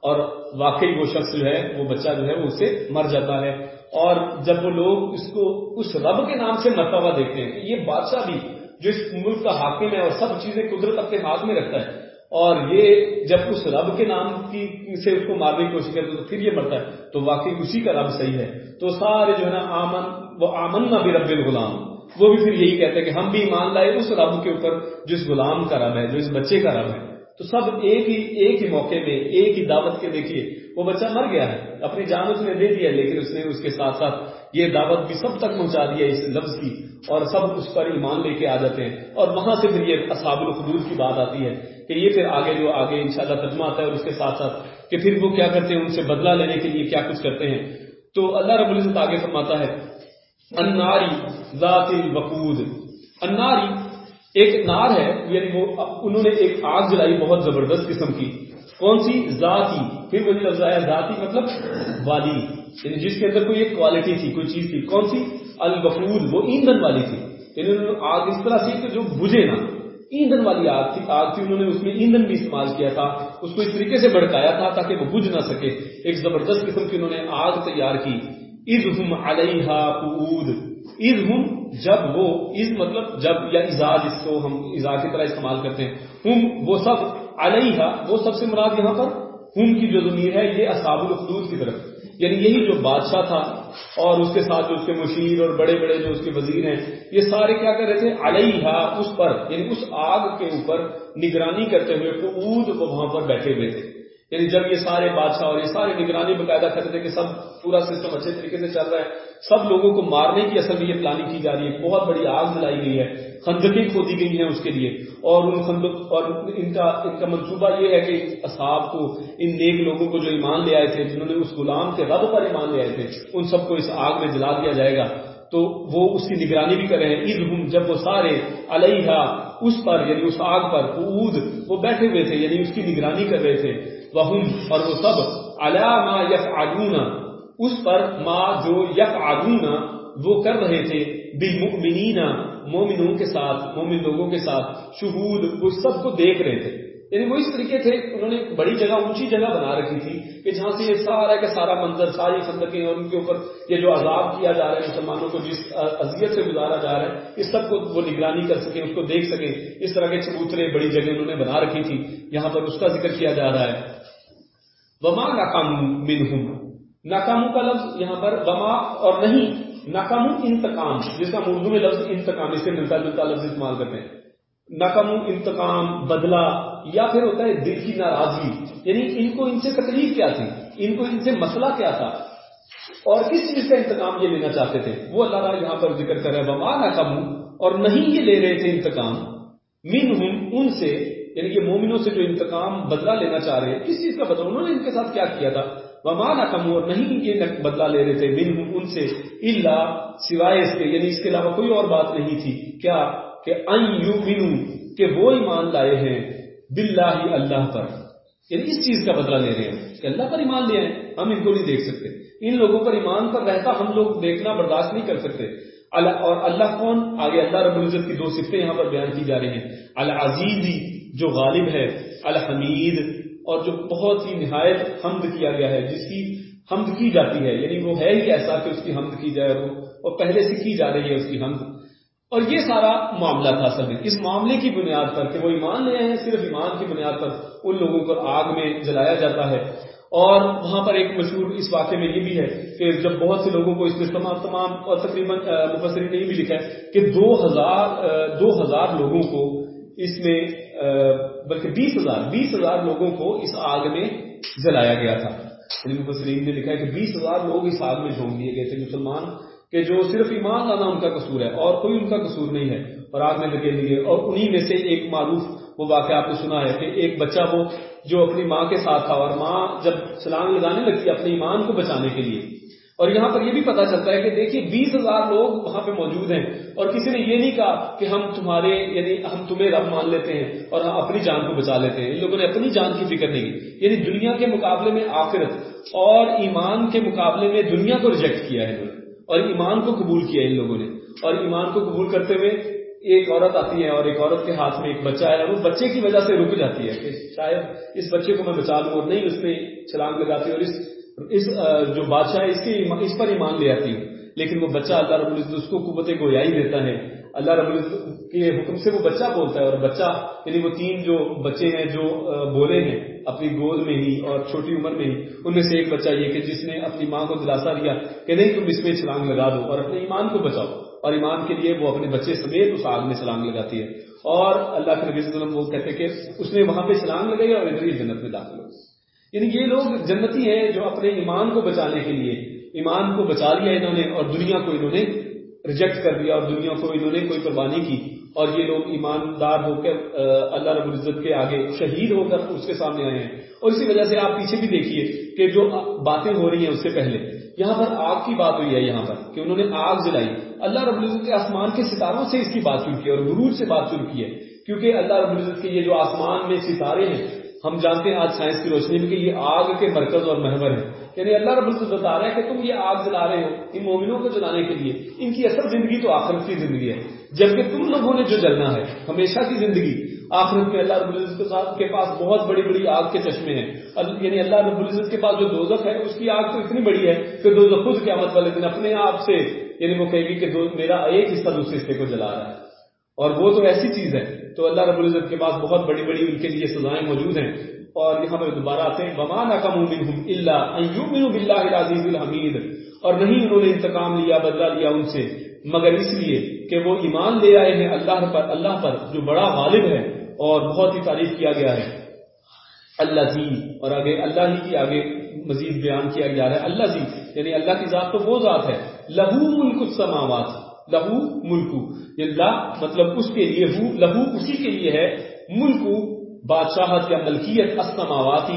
اور واقعی وہ شخص جو ہے، وہ بچہ جو ہے، وہ اسے مر جاتا ہے۔ اور جب وہ لوگ اس کو اس رب کے نام سے مرتا ہوا دیکھتے ہیں یہ بادشاہ بھی جو اس ملک کا حاکم ہے اور سب چیزیں قدرت اپنے ہاتھ میں رکھتا ہے، اور یہ جب اس رب کے نام کی سے اس کو مارنے کی کوشش کرتے تو پھر یہ مرتا ہے۔ تو واقعی اسی کا رب صحیح ہے۔ تو سارے جو ہے نا، آمن وہ آمن نہ بھی رب الغلام۔ وہ بھی پھر یہی کہتے ہیں کہ ہم بھی ایمان لائے اس رب کے اوپر جو اس غلام کا رب ہے، جو اس بچے کا رب ہے۔ تو سب ایک ہی ایک ہی موقع میں ایک ہی دعوت کے دیکھیے، وہ بچہ مر گیا ہے۔ اپنی جان اس نے دے دیا لیکن اس نے اس کے ساتھ ساتھ یہ دعوت بھی سب تک پہنچا دیا اس لفظ کی۔ اور سب اس پر ایمان لے کے آ جاتے ہیں۔ اور وہاں سے پھر یہ اصحاب الخدود کی بات آتی ہے کہ یہ پھر آگے جو آگے انشاءاللہ ترجمہ آتا ہے اور اس کے ساتھ ساتھ کہ پھر وہ کیا کرتے ہیں، ان سے بدلہ لینے کے لیے کیا کچھ کرتے ہیں۔ تو اللہ رب العزت آگے فرماتا ہے اناری ذات الوقود. اناری ایک نار ہے یعنی وہ انہوں نے ایک آگ جلائی بہت زبردست قسم کی۔ کون سی؟ ذاتی۔ پھر وہی لفظ آیا ذاتی مطلب والی۔ یعنی جس کے اندر کوئی ایک کوالٹی تھی، کوئی چیز تھی۔ کون سی؟ البفود وہ ایندھن والی تھی۔ یعنی انہوں نے آگ اس طرح سے کہ جو بجھے نا ایندھن والی آگ تھی آگ تھی، انہوں نے اس میں ایندھن بھی استعمال کیا تھا۔ اس کو اس طریقے سے بڑکایا تھا تاکہ وہ بجھ نہ سکے۔ ایک زبردست قسم کی انہوں نے آگ تیار کی۔ از ہم علیہ از ہم جب وہ از مطلب جب یا ازا جس کو ہم ازا کی طرح استعمال کرتے ہیں۔ ہم وہ سب علیہ وہ سب سے مراد یہاں پر ہم کی جو ضمیر ہے، یہ اصحاب الخدود کی طرف۔ یعنی یہی جو بادشاہ تھا اور اس کے ساتھ جو اس کے مشیر اور بڑے بڑے جو اس کے وزیر ہیں، یہ سارے کیا کر رہے تھے؟ علیہ اس پر یعنی اس آگ کے اوپر نگرانی کرتے ہوئے قعود کو وہاں پر بیٹھے ہوئے تھے۔ یعنی جب یہ سارے بادشاہ اور یہ سارے نگرانی باقاعدہ کرتے تھے کہ سب پورا سسٹم اچھے طریقے سے چل رہا ہے، سب لوگوں کو مارنے کی اصل میں یہ پلاننگ کی جا رہی ہے بہت بڑی آگ جلائی گئی ہے، خندقیں کھودی گئی ہیں اس کے لیے۔ اور ان خندق، اور ان کا ان کا منصوبہ یہ ہے کہ اصحاب کو، ان نیک لوگوں کو جو ایمان لے آئے تھے، جنہوں نے اس غلام کے رب پر ایمان لے آئے تھے، ان سب کو اس آگ میں جلا دیا جائے گا۔ تو وہ اس کی نگرانی بھی کر رہے ہیں۔ عید ہوں جب وہ سارے علیہ اس پر یعنی اس آگ پر عود وہ بیٹھے ہوئے تھے یعنی اس کی نگرانی کر رہے تھے۔ وہ اور وہ سب علامہ یف اس پر ما جو یف وہ کر رہے تھے۔ بالمؤمنین، مومنوں کے ساتھ، مومن لوگوں کے ساتھ۔ شہود، وہ سب کو دیکھ رہے تھے۔ یعنی وہ اس طریقے تھے، انہوں نے بڑی جگہ، اونچی جگہ بنا رکھی تھی کہ جہاں سے یہ سارا کا سارا منظر، ساری خندقیں اور ان کے اوپر یہ جو عذاب کیا جا رہا ہے، مسلمانوں کو جس اذیت سے گزارا جا رہا ہے، اس سب کو وہ نگرانی کر سکیں، اس کو دیکھ سکیں۔ اس طرح کے چبوترے بڑی جگہ انہوں نے بنا رکھی تھی۔ یہاں پر اس کا ذکر کیا جا رہا ہے۔ وما ناکام منہم ناکاموں کا لفظ یہاں پر وما اور نہیں۔ نقم انتقام، جس کا اردو میں لفظ انتقام، اس سے ملتا جلتا لفظ استعمال کرتے ہیں۔ نقم انتقام، بدلہ، یا پھر ہوتا ہے دل کی ناراضگی۔ یعنی ان کو ان سے تکلیف کیا تھی؟ ان کو ان سے مسئلہ کیا تھا؟ اور کس چیز کا انتقام یہ لینا چاہتے تھے؟ وہ اللہ تعالیٰ یہاں پر ذکر کر رہے ہیں بما نقم اور نہیں یہ لے رہے تھے انتقام۔ من ہوں ان سے یعنی کہ مومنوں سے جو انتقام بدلہ لینا چاہ رہے ہیں، کس چیز کا بدلہ؟ انہوں نے ان کے ساتھ کیا کیا تھا؟ ومانا کم نہیں یہ بدلا لے رہے تھے بن ان سے اللہ سوائے اس کے یعنی اس کے علاوہ کوئی اور بات نہیں تھی۔ کیا؟ کہ ان یو کہ وہ ایمان لائے ہیں باللہ اللہ پر۔ یعنی اس چیز کا بدلہ لے رہے ہیں۔ کہ اللہ پر ایمان لے ہیں، ہم ان کو نہیں دیکھ سکتے۔ ان لوگوں پر ایمان پر رہتا ہم لوگ دیکھنا برداشت نہیں کر سکتے۔ اور اللہ کون؟ آگے اللہ رب العزت کی دو صفتیں یہاں پر بیان کی جا رہی ہیں۔ العزیزی جو غالب ہے، الحمید، اور جو بہت ہی نہایت حمد کیا گیا ہے، جس کی حمد کی جاتی ہے یعنی وہ ہے ہی ایسا کہ اس کی حمد کی جائے وہ، اور پہلے سے کی جا رہی ہے اس کی حمد۔ اور یہ سارا معاملہ تھا اصل میں۔ اس معاملے کی بنیاد پر کہ وہ ایمان لے ہیں، صرف ایمان کی بنیاد پر ان لوگوں کو آگ میں جلایا جاتا ہے۔ اور وہاں پر ایک مشہور اس واقعے میں یہ بھی ہے کہ جب بہت سے لوگوں کو اس میں تمام تمام اور تقریباً مبصری نے یہ بھی لکھا ہے کہ دو ہزار دو ہزار لوگوں کو اس میں بلکہ بیس ہزار بیس ہزار لوگوں کو اس آگ میں جلایا گیا تھا۔ یعنی مبصرین نے لکھا ہے کہ بیس ہزار لوگ اس آگ میں جھونک دیے گئے تھے، مسلمان، کہ جو صرف ایمان لانا ان کا قصور ہے، اور کوئی ان کا قصور نہیں ہے۔ اور آگ میں لگے لیے اور انہی میں سے ایک معروف وہ واقعہ آپ نے سنا ہے کہ ایک بچہ وہ جو اپنی ماں کے ساتھ تھا، اور ماں جب چھلانگ لگانے لگتی اپنے ایمان کو بچانے کے لیے اور یہاں پر یہ بھی پتا چلتا ہے کہ دیکھیے بیس ہزار لوگ وہاں پہ موجود ہیں اور کسی نے یہ نہیں کہا کہ ہم تمہارے یعنی ہم تمہیں رب مان لیتے ہیں اور ہم اپنی جان کو بچا لیتے ہیں۔ ان لوگوں نے اپنی جان کی فکر نہیں کی۔ یعنی دنیا کے مقابلے میں آخرت اور ایمان کے مقابلے میں دنیا کو ریجیکٹ کیا ہے۔ انہوں نے اور ایمان کو قبول کیا ان لوگوں نے۔ اور ایمان کو قبول کرتے ہوئے ایک عورت آتی ہے اور ایک عورت کے ہاتھ میں ایک بچہ ہے اور وہ بچے کی وجہ سے رک جاتی ہے کہ شاید اس بچے کو میں بچا لوں اور نہیں، اس میں چھلانگ لگاتی اور اس اس جو بادشاہ اس کی اس پر ایمان لے آتی ہوں لیکن وہ بچہ اللہ رب العزت اس کو قوت گویائی دیتا ہے۔ اللہ رب العزت کے حکم سے وہ بچہ بولتا ہے اور بچہ یعنی وہ تین جو بچے ہیں، جو بولے ہیں اپنی گود میں ہی اور چھوٹی عمر میں ہی، ان میں سے ایک بچہ یہ کہ جس نے اپنی ماں کو دلاسا دیا کہ نہیں، تم اس میں چھلانگ لگا دو اور اپنے ایمان کو بچاؤ۔ اور ایمان کے لیے وہ اپنے بچے سمیت اس آگ میں چھلانگ لگاتی ہے۔ اور اللہ کے نبی صلی اللہ علیہ وسلم وہ کہتے کہ اس نے وہاں پہ چھلانگ لگائی اور ادھر ہی جنت میں داخل ہو یعنی یہ لوگ جنتی ہیں جو اپنے ایمان کو بچانے کے لیے، ایمان کو بچا لیا انہوں نے اور دنیا کو انہوں نے ریجیکٹ کر دیا اور دنیا کو انہوں نے کوئی قربانی کی۔ اور یہ لوگ ایماندار ہو کر اللہ رب العزت کے آگے شہید ہو کر اس کے سامنے آئے ہیں۔ اور اسی وجہ سے آپ پیچھے بھی دیکھیے کہ جو باتیں ہو رہی ہیں اس سے پہلے، یہاں پر آگ کی بات ہوئی ہے یہاں پر کہ انہوں نے آگ جلائی۔ اللہ رب العزت کے آسمان کے ستاروں سے اس کی بات شروع کی اور غروج سے بات شروع کی ہے۔ کیونکہ اللہ رب العزت کے یہ جو آسمان میں ستارے ہیں ہم جانتے ہیں آج سائنس کی روشنی میں کہ یہ آگ کے مرکز اور محور ہے یعنی اللہ رب العزت بتا رہے ہیں کہ تم یہ آگ جلا رہے ہو، ان مومنوں کو جلانے کے لیے۔ ان کی اصل زندگی تو آخرت کی زندگی ہے۔ جبکہ تم لوگوں نے جو جلنا ہے، ہمیشہ کی زندگی۔ آخرت میں اللہ رب العزت کے پاس بہت بڑی بڑی آگ کے چشمے ہیں۔ یعنی اللہ رب العزت کے پاس جو دوزخ ہے، اس کی آگ تو اتنی بڑی ہے کہ دوزخ خود قیامت والے دن اپنے آپ سے یعنی وہ کہے گی کہ میرا ایک حصہ دوسرے حصے کو جلا رہا ہے۔ اور وہ تو ایسی چیز ہے تو اللہ رب العزت کے پاس بہت بڑی بڑی ان کے لیے سزائیں موجود ہیں اور یہاں پر دوبارہ آتے ہیں بمان کا مومن الحمید اور نہیں، انہوں نے انتقام لیا بدلا لیا ان سے۔ مگر اس لیے کہ وہ ایمان لے آئے ہیں اللہ پر اللہ پر، جو بڑا غالب ہے اور بہت ہی تعریف کیا گیا ہے۔ اللہ زی اور آگے اللہ ہی کی آگے مزید بیان کیا جا رہا ہے۔ اللہ زی یعنی اللہ کی ذات تو وہ ذات ہے۔ لہو ملک السماوات۔ لہو ملکو۔ لا مطلب اس کے لیے ہو، لہو اسی کے لیے ہے۔ ملکو، بادشاہت یا ملکیت اسماواتی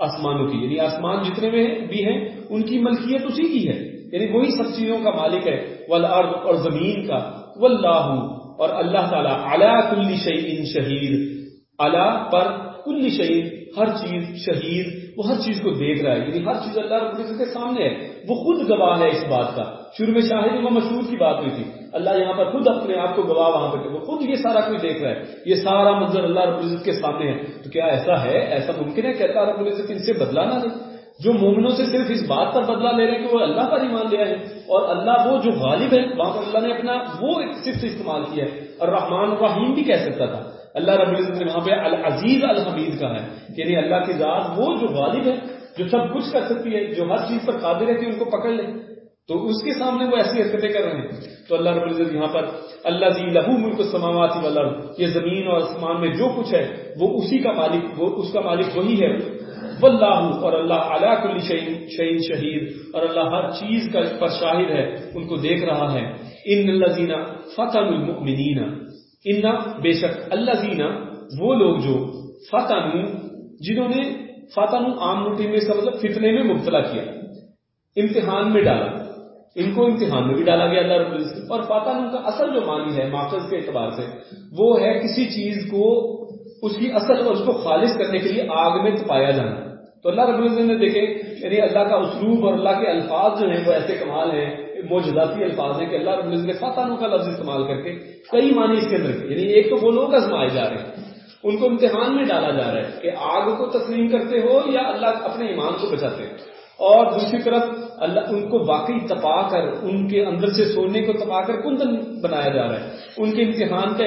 آسمانوں کی۔ یعنی آسمان جتنے میں بھی ہیں، ان کی ملکیت اسی کی ہے۔ یعنی وہی سب چیزوں کا مالک ہے۔ والارض اور زمین کا۔ واللہ، اور اللہ تعالیٰ اللہ کل شعین شہید اللہ پر کل شہید ہر چیز شہید وہ ہر چیز کو دیکھ رہا ہے۔ یعنی ہر چیز اللہ رب العزت کے سامنے ہے۔ وہ خود گواہ ہے اس بات کا۔ شروع میں شاہد و مشہور کی بات ہوئی تھی، اللہ یہاں پر خود اپنے آپ کو گواہ وہاں پہ وہ خود یہ سارا کوئی دیکھ رہا ہے۔ یہ سارا منظر اللہ رب العزت کے سامنے ہے۔ تو کیا ایسا ہے؟ ایسا ممکن ہے؟ کہ اللہ رب العزت ان سے بدلا نہ دے جو مومنوں سے صرف اس بات پر بدلا لے رہے ہیں کہ وہ اللہ پر ایمان لیا ہے اور اللہ وہ جو غالب ہے، وہاں پر اللہ نے اپنا وہ صرف استعمال کیا ہے۔ اور رحمان الرحیم بھی کہہ سکتا تھا۔ اللہ رب العزت نے وہاں پہ العزیز الحمید کا ہے یعنی اللہ کی ذات وہ جو غالب ہے، جو سب کچھ کر سکتی ہے، جو ہر چیز پر قادر ہے کہ ان کو پکڑ لے۔ تو اس کے سامنے وہ ایسی حرکتیں کر رہے ہیں۔ تو اللہ رب العزت یہاں پر اللہ زی لہو ملک سماواتی والا یہ زمین اور آسمان میں جو کچھ ہے، وہ اسی کا مالک، وہ اس کا مالک وہی ہے۔ واللہ، اور اللہ علا کل شہین شہید، اور اللہ ہر چیز کا پر شاہد ہے، ان کو دیکھ رہا ہے۔ ان اللہ زینا فتح المؤمنین، ان بے شک اللہ زینا وہ لوگ جو فتح جنہوں نے فتح عام نوٹی میں اس کا مطلب فتنے میں مبتلا کیا، امتحان میں ڈالا۔ ان کو امتحان میں بھی ڈالا گیا اللہ رب العزت اور فاتح کا اصل جو معنی ہے، ماخذ کے اعتبار سے، وہ ہے کسی چیز کو، اس کی اصل اور اس کو خالص کرنے کے لیے آگ میں تپایا جانا۔ تو اللہ رب العزت نے دیکھے یعنی اللہ کا اسلوب اور اللہ کے الفاظ جو ہیں، وہ ایسے کمال ہیں موجوداتی الفاظ ہیں کہ اللہ رب العزت نے فاتح کا لفظ استعمال کر کے کئی معنی اس کے اندر یعنی ایک تو وہ لوگ ازمائے جا رہے ہیں، ان کو امتحان میں ڈالا جا رہا ہے کہ آگ کو تسلیم کرتے ہو یا اللہ اپنے ایمان کو بچاتے ہیں اور دوسری طرف اللہ ان کو واقعی تپا کر، ان کے اندر سے سونے کو تپا کر کندن بنایا جا رہا ہے۔ ان کے امتحان کا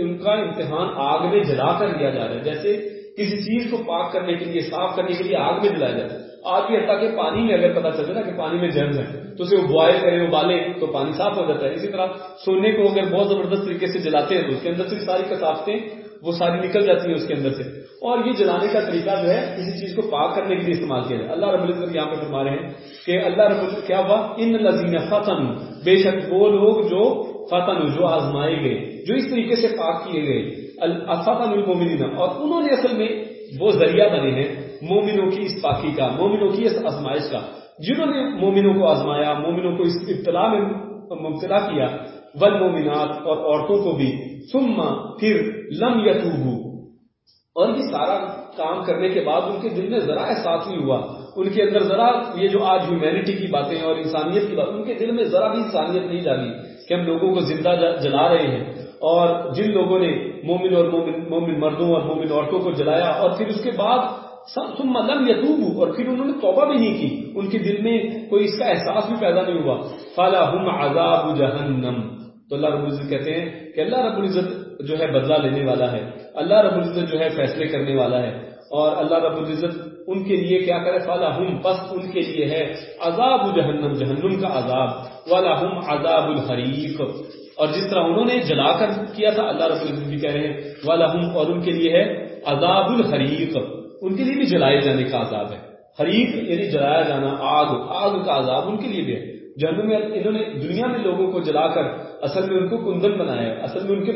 ان کا امتحان آگ میں جلا کر لیا جا رہا ہے۔ جیسے کسی چیز کو پاک کرنے کے لیے، صاف کرنے کے لیے آگ میں جلایا جاتا ہے۔ آگ کی حتیٰ کہ پانی میں اگر پتا چلے نا کہ پانی میں جرم ہے، تو اسے بوائل کرے ابالے تو پانی صاف ہو جاتا ہے۔ اسی طرح سونے کو اگر بہت زبردست طریقے سے جلاتے ہیں تو اس کے اندر سے ساری کسافتیں وہ ساری نکل جاتی ہیں اس کے اندر سے۔ اور یہ جلانے کا طریقہ جو ہے، کسی چیز کو پاک کرنے کے لیے استعمال کیا جائے اللہ رب العزت یہاں پہ فرما رہے ہیں کہ اللہ رب العزت کیا ہوا؟ ان لذین فتن بے شک وہ لوگ جو فتن جو آزمائے گئے، جو اس طریقے سے پاک کیے گئے۔ فتن المومنین اور انہوں نے اصل میں وہ ذریعہ بنے ہیں مومنوں کی اس پاکی کا، مومنوں کی اس آزمائش کا۔ جنہوں نے مومنوں کو آزمایا، مومنوں کو اس ابتلا میں مبتلا کیا ول مومنات اور عورتوں کو بھی۔ سما پھر لم یتوبو۔ اور یہ سارا کام کرنے کے بعد ان کے دل میں ذرا احساس نہیں ہوا۔ ان کے اندر ذرا یہ جو آج ہیومینٹی کی باتیں اور انسانیت کی بات، ان کے دل میں ذرا بھی انسانیت نہیں جاگی کہ ہم لوگوں کو زندہ جلا رہے ہیں۔ اور جن لوگوں نے مومن اور مومن مومن مردوں اور مومن عورتوں کو جلایا اور پھر اس کے بعد ثم لم یتوبو۔ اور پھر انہوں نے توبہ بھی نہیں کی۔ ان کے دل میں کوئی اس کا احساس بھی پیدا نہیں ہوا۔ فلا ہم عذاب جہنم تو اللہ رب العزت کہتے ہیں کہ اللہ رب العزت جو ہے بدلہ لینے والا ہے۔ اللہ رب العزت جو ہے فیصلے کرنے والا ہے۔ اور اللہ رب العزت ان کے لیے کیا کرے؟ فالا ہم پس ان کے لیے ہے۔ عذاب جہنم جہنم کا عذاب۔ والا ہم عذاب الحریف اور جس طرح انہوں نے جلا کر کیا تھا، اللہ رب العزت بھی کہہ رہے ہیں والا ہم اور ان کے لیے ہے عذاب الحریف ان کے لیے بھی جلائے جانے کا عذاب ہے۔ حریف یعنی جلایا جانا، آگ آگ کا عذاب ان کے لیے بھی ہے۔ جہنم میں انہوں نے دنیا میں لوگوں کو جلا کر اصل میں ان کو کندن بنایا اصل میں ان کے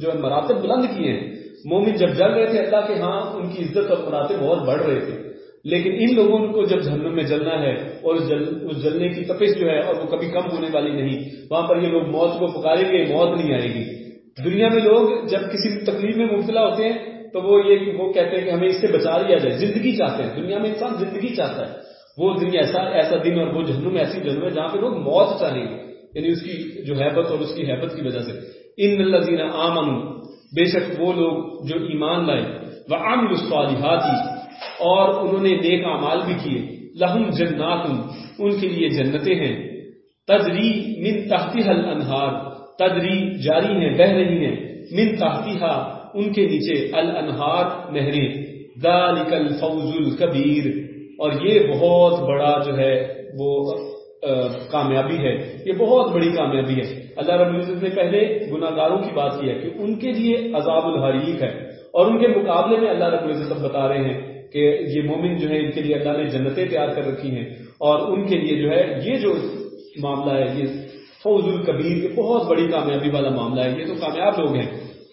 جو مراتب بلند کیے ہیں۔ مومن جب جل رہے تھے اللہ کے ہاں ان کی عزت اور مراتب اور بڑھ رہے تھے۔ لیکن ان لوگوں کو جب جہنم میں جلنا ہے اور اس جل، اس جلنے کی تپش جو ہے اور وہ کبھی کم ہونے والی نہیں، وہاں پر یہ لوگ موت کو پکاریں گے، موت نہیں آئے گی۔ دنیا میں لوگ جب کسی تکلیف میں مبتلا ہوتے ہیں تو وہ یہ وہ کہتے ہیں کہ ہمیں اس سے بچا لیا جائے۔ زندگی چاہتے ہیں۔ دنیا میں انسان زندگی چاہتا ہے۔ وہ دن ایسا ایسا دن اور وہ جہنم ایسی جہنم ہے جہاں پہ لوگ موت چاہیں گے۔ یعنی اس کی جو حیبت اور اس کی حیبت کی وجہ سے۔ ان الزین آمن بے شک وہ لوگ جو ایمان لائے وہ عام اور انہوں نے نیک اعمال بھی کیے۔ لہم جنات، ان کے لیے جنتیں ہیں۔ تدری من تحتی حل انہار تدری جاری ہیں، بہ رہی ہیں۔ من تحتیہ ان کے نیچے الانہار نہریں۔ ذالک الفوز الکبیر اور یہ بہت بڑا جو ہے، وہ کامیابی ہے۔ یہ بہت بڑی کامیابی ہے۔ اللہ رب العزت نے پہلے گناگاروں کی بات کی ہے کہ ان کے لیے عذاب الحریق ہے اور ان کے مقابلے میں اللہ رب العزت بتا رہے ہیں کہ یہ مومن جو ہے ان کے لیے اللہ نے جنتیں تیار کر رکھی ہیں اور ان کے لیے جو ہے، یہ جو معاملہ ہے، یہ فوز القبیر، یہ بہت بڑی کامیابی والا معاملہ ہے، یہ تو کامیاب لوگ ہیں۔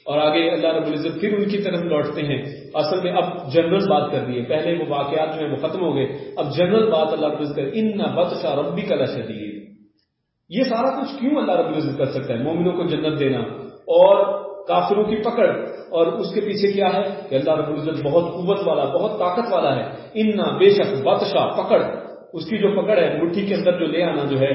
اور آگے اللہ رب العزت پھر ان کی طرف لوٹتے ہیں۔ اصل میں اب جنرل بات کر دی ہے۔ پہلے وہ واقعات جو ہیں وہ ختم ہو گئے۔ اب جنرل بات اللہ رب العزت کر، ان بت شاہ ربی کا لشدید. یہ سارا کچھ کیوں اللہ رب العزت کر سکتا ہے؟ مومنوں کو جنت دینا اور کافروں کی پکڑ اور اس کے پیچھے کیا ہے؟ کہ اللہ رب العزت بہت قوت والا، بہت طاقت والا ہے۔ ان بے شک بادشاہ پکڑ۔ اس کی جو پکڑ ہے، مٹھی کے اندر جو لے آنا جو ہے،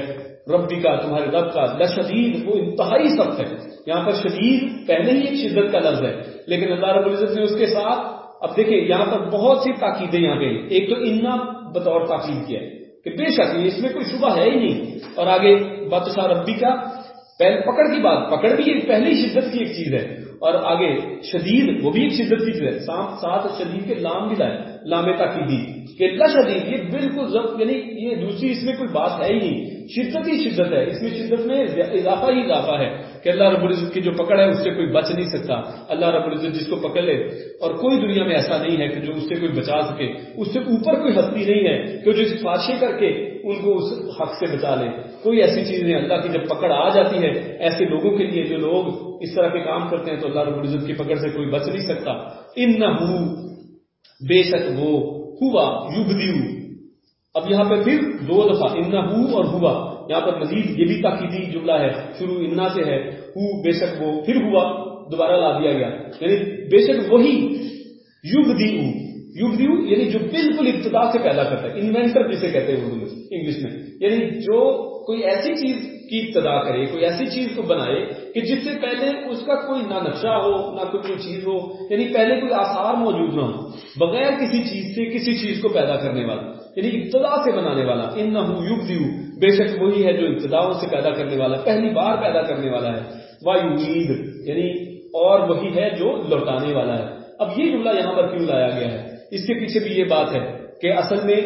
ربی کا، تمہارے رب کا، لشدید، وہ انتہائی سخت ہے۔ یہاں پر شدید، پہلے ہی ایک شدت کا لفظ ہے۔ لیکن اللہ رب العزت نے اس کے ساتھ، اب دیکھیں، یہاں پر بہت سی تاکیدیں یہاں پہ ایک تو انا بطور تاکید کیا ہے۔ کہ بے شک اس میں کوئی شبہ ہے ہی نہیں۔ اور آگے بادشاہ ربی کا پہل پکڑ کی بات، پکڑ بھی ایک پہلی شدت کی ایک چیز ہے۔ اور آگے شدید، وہ بھی ایک شدت کی چیز ہے۔ ساتھ شدید کے لام بھی لائے لام تاکیدی۔ کہ اللہ شدید یہ بالکل ضبط یعنی یہ دوسری اس میں کوئی بات ہے ہی نہیں۔ شدت ہی شدت ہے۔ اس میں شدت میں اضافہ ہی اضافہ ہے کہ اللہ رب العزت کی جو پکڑ ہے، اس سے کوئی بچ نہیں سکتا۔ اللہ رب العزت جس کو پکڑ لے۔ اور کوئی دنیا میں ایسا نہیں ہے کہ جو اس سے کوئی بچا سکے۔ اس سے اوپر کوئی ہستی نہیں ہے کہ جو سفارشیں کر کے ان کو اس حق سے بچا لے۔ کوئی ایسی چیز نہیں۔ اللہ کی جب پکڑ آ جاتی ہے ایسے لوگوں کے لیے جو لوگ اس طرح کے کام کرتے ہیں تو اللہ رب العزت کی پکڑ سے کوئی بچ نہیں سکتا۔ ان نہ بے شک وہ، ہوا یوگ اب یہاں پہ پھر دو دفعہ انا ہو اور ہوا۔ یہاں پر مزید یہ بھی تاکیدی جملہ ہے، شروع انا سے ہے، ہو بے شک وہ پھر ہوا، دوبارہ لا دیا گیا۔ یعنی بے شک وہی یوگ دی یوگ دی یعنی جو بالکل ابتدا سے پیدا کرتا ہے، انوینٹر جسے کہتے ہیں اردو میں، انگلش میں۔ یعنی جو کوئی ایسی چیز کی ابتدا کرے، کوئی ایسی چیز کو بنائے کہ جس سے پہلے اس کا کوئی نہ نقشہ ہو، نہ کوئی کوئی چیز ہو یعنی پہلے کوئی آثار موجود نہ ہو، بغیر کسی چیز سے کسی چیز کو پیدا کرنے والا۔ یعنی ابتدا سے بنانے والا ان نہ بے شک وہی ہے جو ابتداؤں سے پیدا کرنے والا، پہلی بار پیدا کرنے والا ہے وایو یعنی اور وہی ہے جو لوٹانے والا ہے۔ اب یہ جملہ یہاں پر کیوں لایا گیا ہے؟ اس کے پیچھے بھی یہ بات ہے کہ اصل میں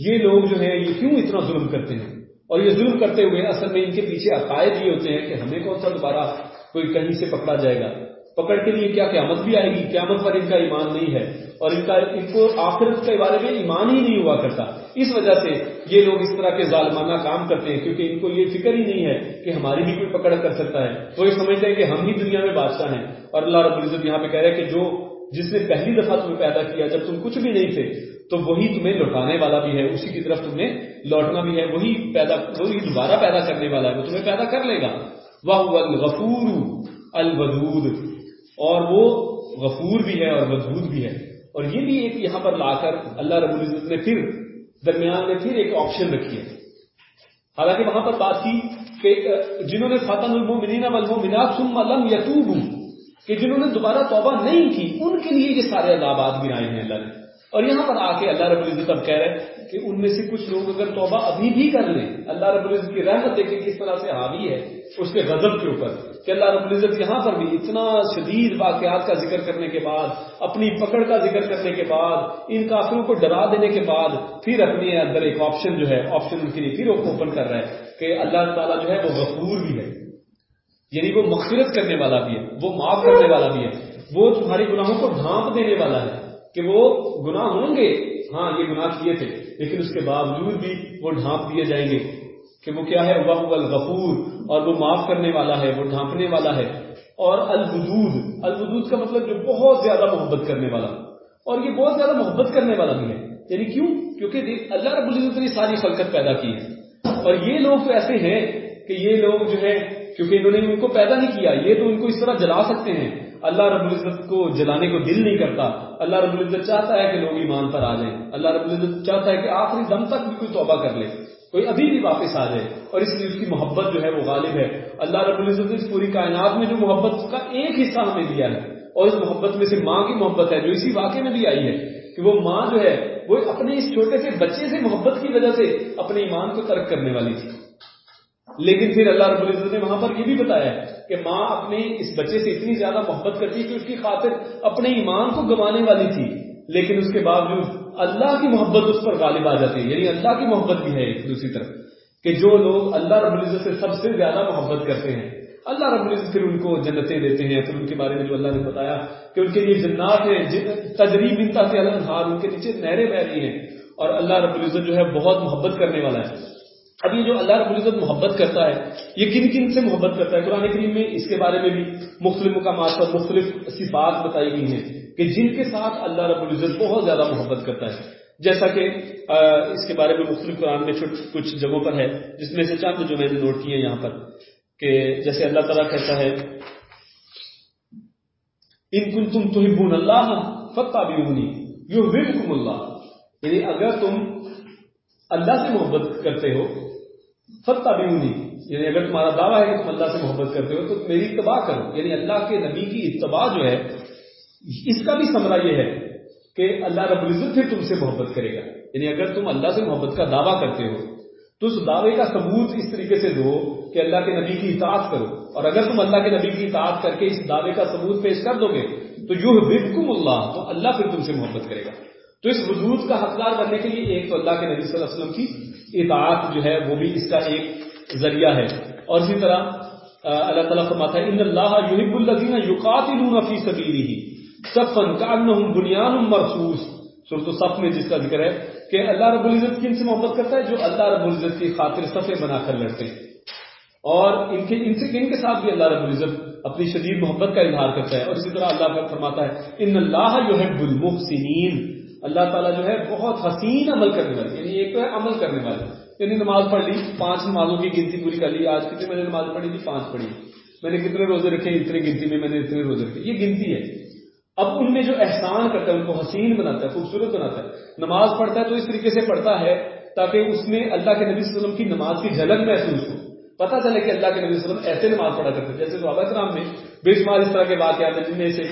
یہ لوگ جو ہیں، یہ کیوں اتنا ظلم کرتے ہیں؟ اور یہ ظلم کرتے ہوئے اصل میں ان کے پیچھے عقائد یہ ہوتے ہیں کہ ہمیں کون سا دوبارہ کوئی کہیں سے پکڑا جائے گا۔ پکڑ کے لیے کیا قیامت بھی آئے گی؟ قیامت پر ان کا ایمان نہیں ہے۔ اور ان کا ان کو آخرت کے بارے میں ایمان ہی نہیں ہوا کرتا۔ اس وجہ سے یہ لوگ اس طرح کے ظالمانہ کام کرتے ہیں، کیونکہ ان کو یہ فکر ہی نہیں ہے کہ ہماری بھی کوئی پکڑ کر سکتا ہے۔ وہ یہ سمجھتے ہیں کہ ہم ہی دنیا میں بادشاہ ہیں۔ اور اللہ رب العزت یہاں پہ کہہ رہے ہیں کہ جو جس نے پہلی دفعہ تمہیں پیدا کیا، جب تم کچھ بھی نہیں تھے، تو وہی تمہیں لوٹانے والا بھی ہے، اسی کی طرف تمہیں لوٹنا بھی ہے، وہی پیدا، وہی دوبارہ پیدا کرنے والا ہے، وہ تمہیں پیدا کر لے گا۔ وہ الغفور الودود۔ اور وہ غفور بھی ہے اور ودود بھی ہے۔ اور یہ بھی ایک یہاں پر لا کر اللہ رب العزت نے پھر درمیان میں پھر ایک آپشن رکھی ہے۔ حالانکہ وہاں پر بات کی کہ جنہوں نے فاتن المومنین والمومنات ثم لم یتوبوا، کہ جنہوں نے دوبارہ توبہ نہیں کی، ان کے لیے یہ سارے عذابات گرائے ہیں اللہ نے۔ اور یہاں پر آ کے اللہ رب العزت اب کہہ رہے ہیں کہ ان میں سے کچھ لوگ اگر توبہ ابھی بھی کر لیں، اللہ رب العزت کی رحمت دیکھیں کس طرح سے حاوی ہے، اس کے غضب کے اوپر۔ کہ اللہ رب العزت یہاں پر بھی اتنا شدید واقعات کا ذکر کرنے کے بعد، اپنی پکڑ کا ذکر کرنے کے بعد، ان کافروں کو ڈرا دینے کے بعد، پھر اپنے اندر ایک آپشن جو ہے آپشن ان کے لیے پھر اوپن کر رہا ہے کہ اللہ تعالیٰ جو ہے وہ غفور بھی ہے۔ یعنی وہ مغفرت کرنے والا بھی ہے، وہ معاف کرنے والا بھی ہے۔ وہ تمہاری گناہوں کو ڈھانپ دینے والا ہے کہ وہ گناہ ہوں گے۔ ہاں یہ گناہ کیے تھے، لیکن اس کے باوجود بھی وہ ڈھانپ دیے جائیں گے۔ کہ وہ کیا ہے؟ وہ الغفور، اور وہ معاف کرنے والا ہے، وہ ڈھانپنے والا ہے۔ اور الودود الودود کا مطلب جو بہت زیادہ محبت کرنے والا۔ اور یہ بہت زیادہ محبت کرنے والا بھی ہے۔ یعنی کیوں؟ کیونکہ اللہ رب العزت نے ساری خلقت پیدا کی ہے۔ اور یہ لوگ تو ایسے ہیں کہ یہ لوگ جو ہے کیونکہ انہوں نے ان کو پیدا نہیں کیا، یہ تو ان کو اس طرح جلا سکتے ہیں۔ اللہ رب العزت کو جلانے کو دل نہیں کرتا۔ اللہ رب العزت چاہتا ہے کہ لوگ ایمان پر آ جائیں۔ اللہ رب العزت چاہتا ہے کہ آخری دم تک بھی کوئی توبہ کر لے۔ کوئی ابھی بھی واپس آ جائے اور اس لیے اس کی محبت جو ہے وہ غالب ہے۔ اللہ رب العزت نے اس پوری کائنات میں جو محبت کا ایک حصہ ہمیں دیا ہے اور اس محبت میں سے ماں کی محبت ہے جو اسی واقعے میں بھی آئی ہے کہ وہ ماں جو ہے وہ اپنے اس چھوٹے سے بچے سے محبت کی وجہ سے اپنے ایمان کو ترک کرنے والی تھی۔ لیکن پھر اللہ رب العزت نے وہاں پر یہ بھی بتایا کہ ماں اپنے اس بچے سے اتنی زیادہ محبت کرتی ہے کہ اس کی خاطر اپنے ایمان کو گوانے والی تھی۔ لیکن اس کے باوجود اللہ کی محبت اس پر غالب آ جاتی ہے یعنی اللہ کی محبت بھی ہے ایک دوسری طرف، کہ جو لوگ اللہ رب العزت سے سب سے زیادہ محبت کرتے ہیں، اللہ رب العزت پھر ان کو جنتیں دیتے ہیں، پھر ان کے بارے میں جو اللہ نے بتایا کہ ان کے لیے جنات ہیں تجریب انتا سے الگ ان کے نیچے نہریں بہ رہی ہیں، اور اللہ رب العزت جو ہے بہت محبت کرنے والا ہے۔ اب یہ جو اللہ رب العزت محبت کرتا ہے، یہ کن کن سے محبت کرتا ہے؟ قرآن کریم میں اس کے بارے میں بھی مختلف مقامات پر مختلف صفات بتائی گئی ہیں۔ کہ جن کے ساتھ اللہ رب العزت بہت زیادہ محبت کرتا ہے، جیسا کہ اس کے بارے میں مختلف قرآن میں کچھ جگہوں پر ہے، جس میں سے چند جو میں نے نوٹ کیے یہاں پر، کہ جیسے اللہ تعالیٰ کہتا ہے، ان کن تم تو اللہ فتح بھی ہونی یو اللہ. یعنی اگر تم اللہ سے محبت کرتے ہو فتح بھی یعنی اگر تمہارا دعویٰ ہے کہ تم اللہ سے محبت کرتے ہو، تو میری اتباع کرو۔ یعنی اللہ کے نبی کی اتباع جو ہے اس کا بھی سمرا یہ ہے کہ اللہ رب العزت پھر تم سے محبت کرے گا۔ یعنی اگر تم اللہ سے محبت کا دعویٰ کرتے ہو، تو اس دعوے کا ثبوت اس طریقے سے دو کہ اللہ کے نبی کی اطاعت کرو۔ اور اگر تم اللہ کے نبی کی اطاعت کر کے اس دعوے کا ثبوت پیش کر دو گے، تو یو بالکل اللہ، تو اللہ پھر تم سے محبت کرے گا۔ تو اس وجود کا حقدار بننے کے لیے ایک تو اللہ کے نبی صلی اللہ علیہ وسلم کی اطاعت جو ہے، وہ بھی اس کا ایک ذریعہ ہے۔ اور اسی طرح اللہ تعالیٰ فرماتا ہے، ان اللہ یحب الذین یقاتلون فی سبیلہ صفا کانہم بنیان مرصوص۔ سورۃ الصف میں جس کا ذکر ہے کہ اللہ رب العزت کن سے محبت کرتا ہے، جو اللہ رب العزت کی خاطر صفے بنا کر لڑتے ہیں۔ اور ان کے، ان سے، ان کے ساتھ بھی اللہ رب العزت اپنی شدید محبت کا اظہار کرتا ہے۔ اور اسی طرح اللہ کا فرماتا ہے، ان اللہ یحب المحسنین۔ اللہ تعالیٰ جو ہے بہت حسین عمل کرنے والے یعنی ایک تو ہے عمل کرنے والے۔ یعنی نماز پڑھ لی، پانچ نمازوں کی گنتی پوری کر لی، آج کتنے میں نے نماز پڑھی تھی پانچ پڑھی۔ میں نے کتنے روزے رکھے، اتنے گنتی میں میں نے اتنے روزے رکھے۔ یہ گنتی ہے۔ اب ان میں جو احسان کرتا ہے، ان کو حسین بناتا ہے، خوبصورت بناتا ہے، نماز پڑھتا ہے تو اس طریقے سے پڑھتا ہے تاکہ اس میں اللہ کے نبی صلی اللہ علیہ وسلم کی نماز کی جھلک محسوس ہو۔ پتا چلے کہ اللہ کے نبی صلی اللہ علیہ وسلم ایسے نماز پڑھا کرتے جیسے صحابہ کرام میں بے شمار اس طرح کے واقعات ہیں، جن میں سے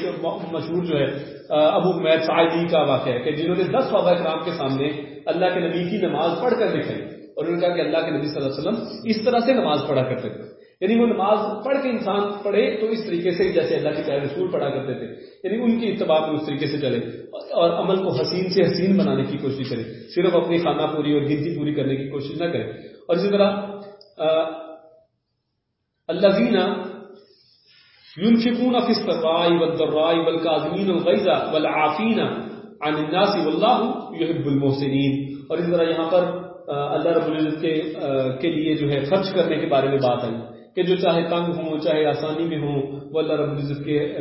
مشہور جو ہے ابو مید سعیدی کا واقعہ ہے کہ جنہوں نے دس صحابہ کرام کے سامنے اللہ کے نبی کی نماز پڑھ کر دکھائی اور انہوں نے کہا کہ اللہ کے نبی صلی اللہ علیہ وسلم اس طرح سے نماز پڑھا کرتے تھے۔ یعنی وہ نماز پڑھ کے انسان پڑھے تو اس طریقے سے جیسے اللہ کے پیارے رسول پڑھا کرتے تھے یعنی ان کی اتباع میں اس طریقے سے چلے اور عمل کو حسین سے حسین بنانے کی کوشش کرے، صرف اپنی خانہ پوری اور گنتی پوری کرنے کی کوشش نہ کرے۔ اور اسی طرح الذين ينفقون في السراء والضراء والكاظمين الغيظ والعافين عن الناس والله يحب المحسنين اور اس طرح یہاں پر اللہ رب العزت کے لیے جو ہے خرچ کرنے کے بارے میں بات آئی۔ کہ جو چاہے تنگ ہوں، چاہے آسانی میں ہوں، وہ اللہ رب العزت کے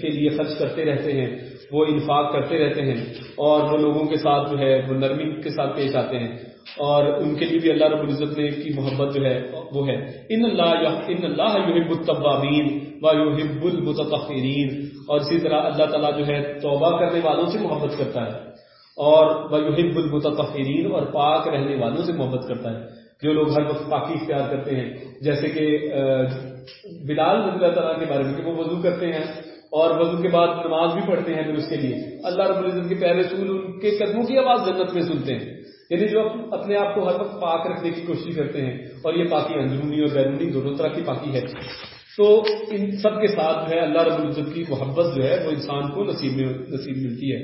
کے لیے خرچ کرتے رہتے ہیں، وہ انفاق کرتے رہتے ہیں اور وہ لوگوں کے ساتھ جو ہے، وہ نرمی کے ساتھ پیش آتے ہیں اور ان کے لیے بھی اللہ رب العزت نے کی محبت جو ہے، وہ ہے۔ ان اللہ ان اللہ یحب الطبابین و یحب المتطہرین۔ اور اسی طرح اللہ تعالیٰ جو ہے، توبہ کرنے والوں سے محبت کرتا ہے اور وہ یحب المتطہرین اور پاک رہنے والوں سے محبت کرتا ہے۔ جو لوگ ہر وقت پاکی اختیار کرتے ہیں، جیسے کہ بلال رضی اللہ تعالیٰ کے بارے میں کہ وہ وضو کرتے ہیں اور وضو کے بعد نماز بھی پڑھتے ہیں پھر اس کے لیے۔ اللہ رب العزت کے پیارے رسول ان کے قدموں کی آواز جنت میں سنتے ہیں۔ یعنی جو اپنے آپ کو ہر وقت پاک رکھنے کی کوشش کرتے ہیں اور یہ پاکی اندرونی اور بیرونی دونوں طرح کی پاکی ہے۔ تو ان سب کے ساتھ جو ہے اللہ رب العزت کی محبت جو ہے وہ انسان کو نصیب میں، نصیب ملتی ہے۔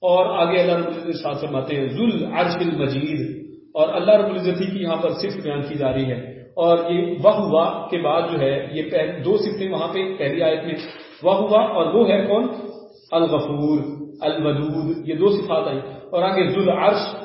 اور آگے اللہ رب العزت ساتھ فرماتے ہیں ذل عرش المجید۔ اور اللہ رب العزت کی یہاں پر صرف بیان کی جا رہی ہے۔ اور یہ وہ ہوا کے بعد جو ہے، یہ دو صفتیں وہاں پہ پہلی آیت میں وہ ہوا اور وہ ہے کون؟ الغفور، الودود، یہ دو صفات آئی اور آگے ذل عرش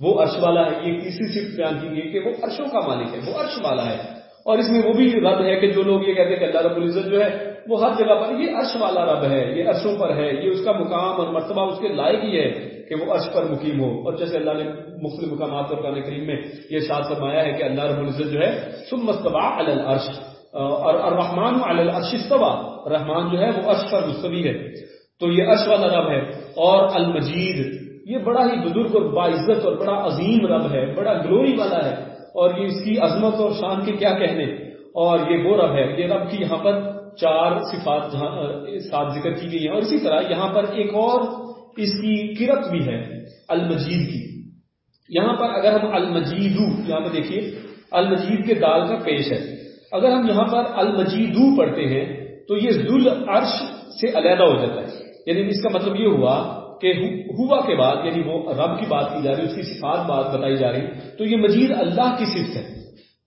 وہ عرش والا ہے۔ یہ تیسری صرف بیان کی گئی کہ وہ عرشوں کا مالک ہے، وہ عرش والا ہے۔ اور اس میں وہ بھی رب ہے کہ جو لوگ یہ کہتے ہیں کہ اللہ رب العزت جو ہے، وہ ہر جگہ پر یہ عرش والا رب ہے، یہ عرشوں پر ہے، یہ اس کا مقام اور مرتبہ اس کے لائق ہی ہے۔ کہ وہ عرش پر مقیم ہو۔ اور جیسے اللہ نے مختلف مقامات پر قرآن کریم میں یہ ساتھ فرمایا ہے کہ اللہ رب العزت جو ہے سم مستبا العرش۔ اور الرحمن علی العرش استوا رحمان جو ہے، وہ عرش پر مستوی ہے۔ تو یہ عرش والا رب ہے۔ اور المجید، یہ بڑا ہی بزرگ اور باعزت اور بڑا عظیم رب ہے، بڑا گلوری والا ہے۔ اور یہ اس کی عظمت اور شان کے کیا کہنے۔ اور یہ وہ رب ہے، یہ رب کی یہاں پر چار صفات ساتھ ذکر کی گئی ہیں۔ اور اسی طرح یہاں پر ایک اور اس کی کرت بھی ہے، المجید کی۔ یہاں پر اگر ہم المجیدو، یہاں پر دیکھیے، المجید کے دال کا پیش ہے۔ اگر ہم یہاں پر المجیدو پڑھتے ہیں، تو یہ ذل عرش سے علیحدہ ہو جاتا ہے۔ یعنی اس کا مطلب یہ ہوا کہ ہوا کے بعد یعنی وہ رب کی بات کی جا رہی، اس کی صفات بات بتائی جا رہی، تو یہ مجید اللہ کی صفت ہے۔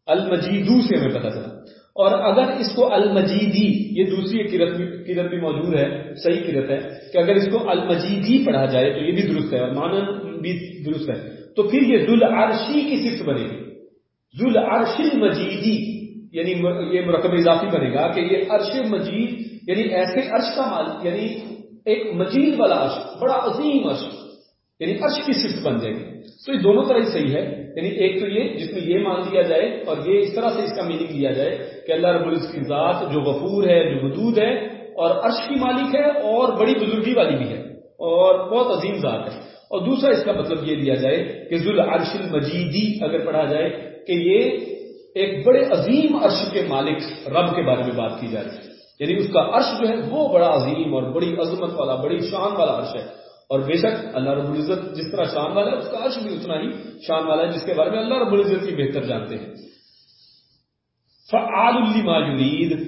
المجیدو سے ہمیں پتا چلا۔ اور اگر اس کو المجیدی، یہ دوسری کرت بھی موجود ہے، صحیح کرت ہے، کہ اگر اس کو المجیدی پڑھا جائے تو یہ بھی درست ہے اور مانن بھی درست ہے۔ تو پھر یہ ذل عرشی کی صفت بنے گی۔ ذل عرش مجیدی یعنی یہ مرکب اضافی بنے گا کہ یہ عرش مجید یعنی ایسے عرش کا مال یعنی ایک مجید والا عرش، بڑا عظیم عرش یعنی عرش کی صفت بن جائے گی۔ تو یہ دونوں طرح ہی صحیح ہے۔ یعنی ایک تو یہ جس میں یہ مان لیا جائے اور یہ اس طرح سے اس کا میننگ لیا جائے کہ اللہ رب العزت کی ذات جو غفور ہے، جو ودود ہے اور عرش کی مالک ہے اور بڑی بزرگی والی بھی ہے اور بہت عظیم ذات ہے۔ اور دوسرا اس کا مطلب یہ لیا جائے کہ ذل عرش المجیدی اگر پڑھا جائے کہ یہ ایک بڑے عظیم عرش کے مالک رب کے بارے میں بات کی جائے یعنی اس کا عرش جو ہے وہ بڑا عظیم اور بڑی عظمت والا، بڑی شان والا عرش ہے۔ اور بے شک اللہ رب العزت جس طرح شان والا ہے، اس کا عرش بھی اتنا ہی شان والا ہے جس کے بارے میں اللہ رب العزت کی بہتر جانتے ہیں۔ فعال ما یرید،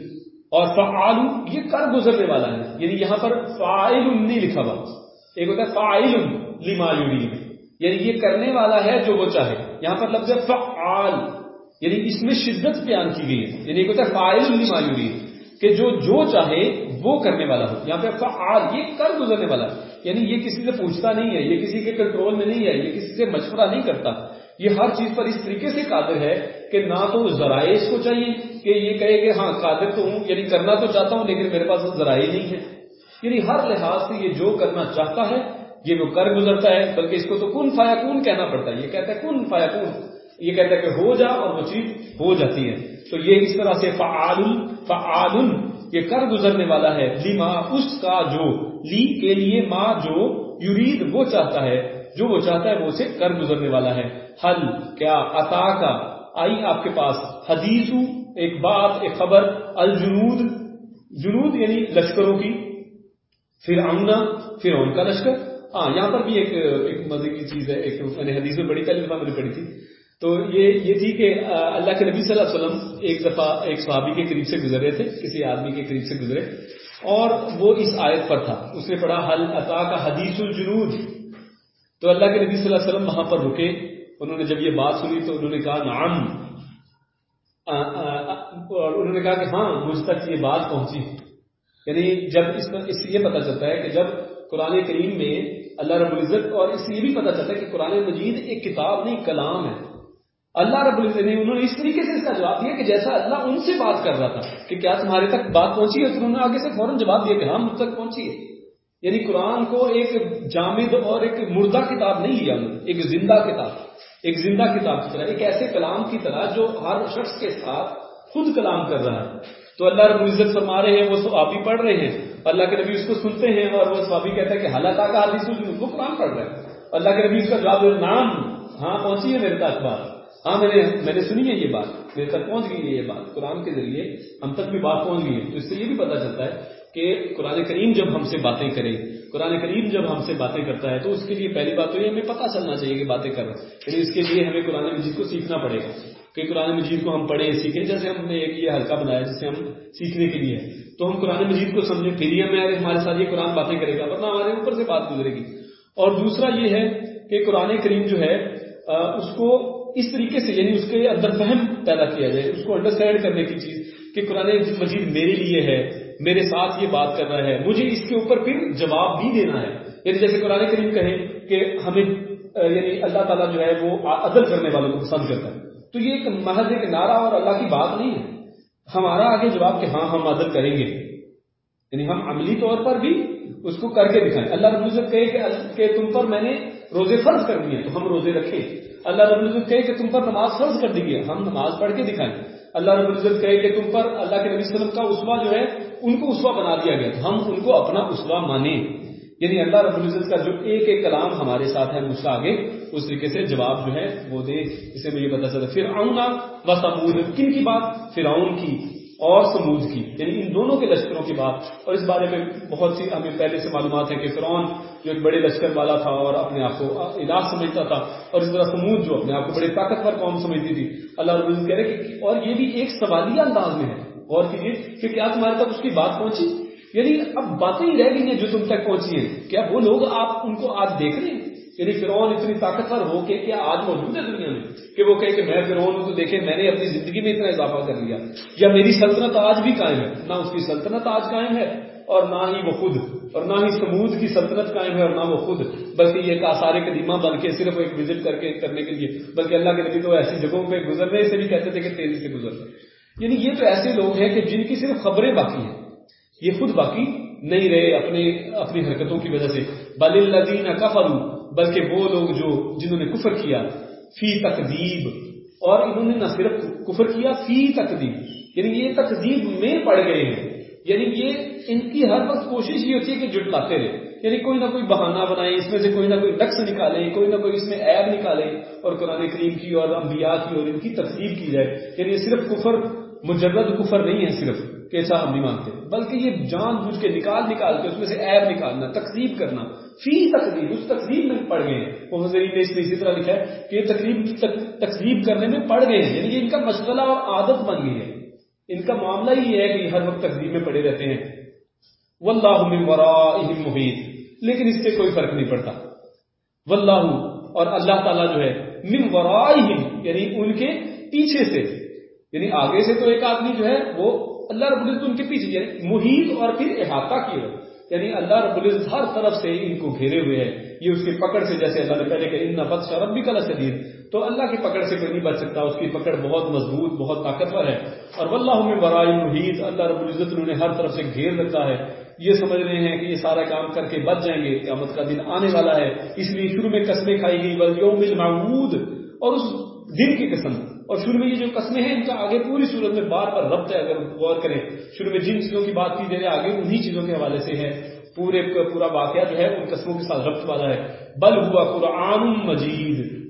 اور فعال یہ کر گزرنے والا ہے۔ یعنی یہاں پر فائل نہیں لکھا ہوا۔ ایک ہوتا ہے فائل لما یرید۔ یعنی یہ کرنے والا ہے جو وہ چاہے۔ یہاں پر لفظ ہے فعال۔ یعنی اس میں شدت بیان کی گئی ہے۔ یعنی ایک ہوتا ہے فائل لما یرید، کہ جو جو چاہے وہ کرنے والا ہو۔ یہاں پہ فعال یہ کر گزرنے والا ہے۔ یعنی یہ کسی سے پوچھتا نہیں ہے، یہ کسی کے کنٹرول میں نہیں ہے، یہ کسی سے مشورہ نہیں کرتا۔ یہ ہر چیز پر اس طریقے سے قادر ہے کہ نہ تو ذرائع اس کو چاہیے کہ یہ کہے کہ ہاں قادر تو ہوں یعنی کرنا تو چاہتا ہوں، لیکن میرے پاس ذرائع نہیں ہے یعنی ہر لحاظ سے یہ جو کرنا چاہتا ہے، یہ وہ کر گزرتا ہے۔ بلکہ اس کو تو کن فایا کون کہنا پڑتا ہے۔ یہ کہتا ہے کن فایا کون یہ کہتا ہے کہ ہو جا اور وہ چیز ہو جاتی ہے۔ تو یہ اس طرح سے فعال فعال یہ کر گزرنے والا ہے لی ماں اس کا جو، لی کے لیے ماں جو یرید، وہ چاہتا ہے، جو وہ چاہتا ہے وہ اسے کر گزرنے والا ہے۔ حل، کیا؟ عطا کا آئی آپ کے پاس۔ حدیث ایک بات، ایک خبر، الجنود، جنود یعنی لشکروں کی۔ پھر آمنا پھر ان کا لشکر۔ ہاں یہاں پر بھی ایک ایک مزے کی چیز ہے، ایک میں نے حدیث میں بڑی پہلی دفعہ میں نے پڑھی تھی۔ تو یہ یہ تھی کہ اللہ کے نبی صلی اللہ علیہ وسلم ایک دفعہ ایک صحابی کے قریب سے گزرے تھے، کسی آدمی کے قریب سے گزرے، اور وہ اس آیت پر تھا۔ اس نے پڑھا حل عطا کا حدیث الجنود؟ تو اللہ کے نبی صلی اللہ علیہ وسلم وہاں پر رکے۔ انہوں نے جب یہ بات سنی تو انہوں نے کہا، نعم. اور انہوں نے کہا کہ ہاں مجھ تک یہ بات پہنچی۔ یعنی جب اس پر، اس سے یہ پتا چلتا ہے کہ جب قرآن کریم میں اللہ رب العزت، اور اس سے یہ بھی پتا چلتا ہے کہ قرآن مجید ایک کتاب نہیں، کلام ہے۔ اللہ رب العزت نے انہوں نے اس طریقے سے اس کا جواب دیا کہ جیسا اللہ ان سے بات کر رہا تھا کہ کیا تمہارے تک بات پہنچی ہے؟ تو انہوں نے آگے سے فوراً جواب دیا کہ ہاں مجھ تک پہنچی ہے۔ یعنی قرآن کو ایک جامد اور ایک مردہ کتاب نہیں لیا انہوں نے، ایک زندہ کتاب، ایک زندہ کتاب کی طرح، ایک ایسے کلام کی طرح جو ہر شخص کے ساتھ خود کلام کر رہا ہے۔ تو اللہ رب العزت فرما رہے ہیں، وہ سوابی پڑھ رہے ہیں۔ اللہ کے نبی اس کو سنتے ہیں اور وہ سوابی کہتا ہے کہ حالات کا حادث وہ قرآن پڑھ رہے ہیں اللہ کے نبی اس کا جواب نام ہاں پہنچی ہے میرے تک بات ہاں میں نے میں نے سنی ہے یہ بات، میرے تک پہنچ گئی ہے یہ بات، قرآن کے ذریعے ہم تک بھی بات پہنچ گئی ہے۔ تو اس سے یہ بھی پتا چلتا ہے کہ قرآن کریم جب ہم سے باتیں کرے، قرآن کریم جب ہم سے باتیں کرتا ہے، تو اس کے لیے پہلی بات تو یہ ہمیں پتا چلنا چاہیے کہ باتیں کر رہے ہیں۔ یعنی اس کے لیے ہمیں قرآن مجید کو سیکھنا پڑے گا۔ کہ قرآن مجید کو ہم پڑھیں سیکھیں، جیسے ہم نے ایک یہ ہلکا بنایا جسے ہم سیکھنے کے لیے۔ تو ہم قرآن مجید کو سمجھیں، پھر یہ ہمیں ہمارے ساتھ یہ قرآن باتیں کرے گا، ورنہ ہمارے اوپر سے بات گزرے گی۔ اور دوسرا یہ ہے کہ قرآن کریم جو ہے اس کو اس طریقے سے یعنی اس کے اندر فہم پیدا کیا جائے، اس کو انڈرسٹینڈ کرنے کی چیز کہ قرآن مجید میرے لیے ہے، میرے ساتھ یہ بات کر رہا ہے، مجھے اس کے اوپر پھر جواب بھی دینا ہے۔ یعنی جیسے قرآن کریم کہیں کہ ہمیں یعنی اللہ تعالیٰ جو ہے وہ عدل کرنے والوں کو پسند کرتا ہے۔ تو یہ ایک محض ایک نعرہ اور اللہ کی بات نہیں ہے۔ ہمارا آگے جواب کہ ہاں ہم عدل کریں گے۔ یعنی ہم عملی طور پر بھی اس کو کر کے دکھائیں۔ اللہ رب العزت کہے کہ تم پر میں نے روزے فرض کر دیے تو ہم روزے رکھیں۔ اللہ رب العزت کہے کہ تم پر نماز فرض کر دی ہم نماز پڑھ کے دکھائیں۔ اللہ رب العزت کہے کہ تم پر اللہ کے نبی صلی اللہ علیہ وسلم کا اسوا جو ہے، ان کو اسوا بنا دیا گیا۔ ہم ان کو اپنا اسوا مانیں۔ یعنی اللہ رب العزت کا جو ایک ایک کلام ہمارے ساتھ ہے مجھ سے آگے اس طریقے سے جواب جو ہے وہ دے اسے مجھے پتا چلا پھر آؤں و سمود کن کی بات؟ فرعون کی۔ اور سمود کی یعنی ان دونوں کے لشکروں کی بات۔ اور اس بارے میں بہت سی، ہمیں پہلے سے معلومات ہے کہ فرعون جو ایک بڑے لشکر والا تھا اور اپنے آپ کو علاج سمجھتا تھا، اور اس طرح سمود جو اپنے آپ کو بڑے طاقتور قوم سمجھتی تھی۔ اللہ رب العزت کہہ رہے کہ اور یہ بھی ایک سوالیہ انداز میں ہے۔ غور کیجیے کہ کیا تمہارے تک اس کی بات پہنچی؟ یعنی اب باتیں ہی رہ گئی ہیں جو تم تک پہنچی ہیں۔ کیا وہ لوگ آپ ان کو آج دیکھ رہے ہیں؟ یعنی فرعون اتنی طاقتور ہو کے کیا آج موجود ہے دنیا میں کہ وہ کہے کہ میں فرعون ہوں تو دیکھیں میں نے اپنی زندگی میں اتنا اضافہ کر لیا۔ یا میری سلطنت آج بھی قائم ہے۔ نہ اس کی سلطنت آج قائم ہے اور نہ ہی وہ خود، اور نہ ہی سمود کی سلطنت قائم ہے اور نہ وہ خود۔ بلکہ یہ سارے قدیمہ، بلکہ صرف ایک وزٹ کر کے کرنے کے لیے، بلکہ اللہ کے نبی تو ایسی جگہوں پہ گزرنے سے بھی کہتے تھے کہ تیزی سے گزرنا یعنی یہ تو ایسے لوگ ہیں کہ جن کی صرف خبریں باقی ہیں۔ یہ خود باقی نہیں رہے اپنے، اپنی حرکتوں کی وجہ سے۔ بل الدین کفرو بلکہ وہ لوگ جو جنہوں نے کفر کیا، فی تقدیب اور انہوں نے نہ صرف کفر کیا، فی تقدیب یعنی یہ تقدیب میں پڑ گئے ہیں۔ یعنی یہ ان کی ہر وقت کوشش یہ ہوتی ہے کہ جٹلاتے رہے۔ یعنی کوئی نہ کوئی بہانہ بنائے، اس میں سے کوئی نہ کوئی نقص نکالے، کوئی نہ کوئی اس میں عیب نکالے اور قرآن کریم کی اور انبیاء کی اور ان کی تقسیم کی جائے۔ یعنی صرف کفر، مجرد کفر نہیں ہے صرف۔ کہ ایسا ہم نہیں مانتے بلکہ یہ جان بوجھ کے نکال نکال کے اس میں سے عیب نکالنا، تقسیم کرنا۔ فی تقریب اس تقسیم میں پڑ گئے وہ نے اس میں اسی طرح لکھا ہے کہ یہ تقریب تقسیم کرنے میں پڑ گئے ہیں۔ یعنی یہ ان کا مشغلہ اور عادت بن گئی ہے۔ ان کا معاملہ یہ ہے کہ ہر وقت تقسیم میں پڑے رہتے ہیں۔ واللہ من ورائہم محیط لیکن اس سے کوئی فرق نہیں پڑتا۔ واللہ اور اللہ تعالیٰ جو ہے، من ورائہم یعنی ان کے پیچھے سے۔ یعنی آگے سے تو ایک آدمی جو ہے، وہ اللہ رب العزت ان کے پیچھے یعنی محیط اور پھر احاطہ کیے ہوئے یعنی اللہ رب العزت ہر طرف سے ان کو گھیرے ہوئے ہیں۔ یہ اس کی پکڑ سے جیسے اللہ نے پہلے کہ ان بد شرب بھی کلا شدید تو اللہ کی پکڑ سے کوئی نہیں بچ سکتا، اس کی پکڑ بہت مضبوط، بہت طاقتور ہے۔ اور واللہ میں برائی محیط اللہ رب العزت انہوں نے ہر طرف سے گھیر رکھا ہے۔ یہ سمجھ رہے ہیں کہ یہ سارا کام کر کے بچ جائیں گے، قیامت کا دن آنے والا ہے۔ اس لیے شروع میں قسمیں کھائی گئی بل یوم المعود اور اس دن کی قسم۔ اور شروع میں یہ جو قسمیں ہیں، ان کا آگے پوری صورت میں بار بار ربط ہے۔ اگر غور کریں، شروع میں جن چیزوں کی بات کی جائے، آگے انہی چیزوں کے حوالے سے ہے پورے پورا واقعہ جو ہے، ان قسموں کے ساتھ ربط والا ہے۔ بل ہوا قرآن مجید۔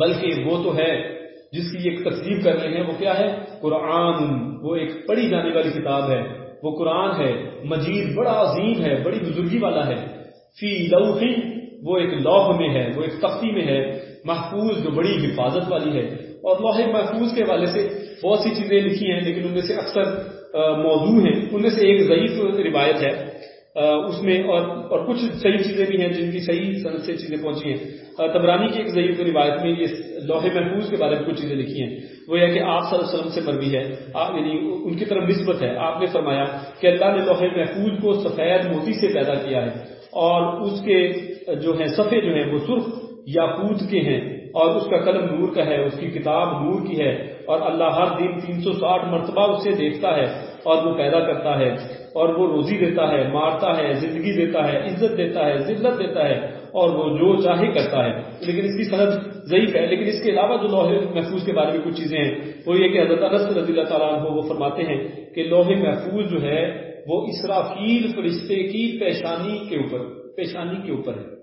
بلکہ وہ تو ہے جس کی ایک تصدیق کر رہے ہیں، وہ کیا ہے؟ قرآن۔ وہ ایک پڑھی جانے والی کتاب ہے۔ وہ قرآن ہے۔ مجید بڑا عظیم ہے، بڑی بزرگی والا ہے۔ فی لوح وہ ایک لوح میں ہے، وہ ایک تختی میں ہے۔ محفوظ جو بڑی حفاظت والی ہے۔ اور لوح محفوظ کے حوالے سے بہت سی چیزیں لکھی ہیں، لیکن ان میں سے اکثر موضوع ہیں۔ ان میں سے ایک ضعیف روایت ہے۔ اس میں اور اور کچھ صحیح چیزیں بھی ہیں جن کی صحیح صنعت سے چیزیں پہنچی ہیں۔ تبرانی کی ایک ضعیف روایت میں یہ لوح محفوظ کے بارے میں کچھ چیزیں لکھی ہیں۔ وہ یہ کہ آپ صلی اللہ علیہ وسلم سے مروی ہے۔ یعنی ان کی طرف نسبت ہے۔ آپ نے فرمایا کہ اللہ نے لوح محفوظ کو سفید موتی سے پیدا کیا ہے اور اس کے جو ہیں، صفحے جو ہیں، وہ سرخ یا کے ہیں۔ اور اس کا قلم نور کا ہے، اس کی کتاب نور کی ہے، اور اللہ ہر دن تین سو ساٹھ مرتبہ اسے دیکھتا ہے اور وہ پیدا کرتا ہے، اور وہ روزی دیتا ہے، مارتا ہے، زندگی دیتا ہے، عزت دیتا ہے، ذلت دیتا ہے، اور وہ جو چاہے کرتا ہے۔ لیکن اس کی صنعت ضعیف ہے۔ لیکن اس کے علاوہ جو لوہے محفوظ کے بارے میں کچھ چیزیں ہیں، وہ یہ کہ حضرت انس رضی اللہ تعالیٰ عنہ وہ فرماتے ہیں کہ لوہے محفوظ جو ہے، وہ اسرافیل فرشتے کی پیشانی کے اوپر، پیشانی کے اوپر ہے۔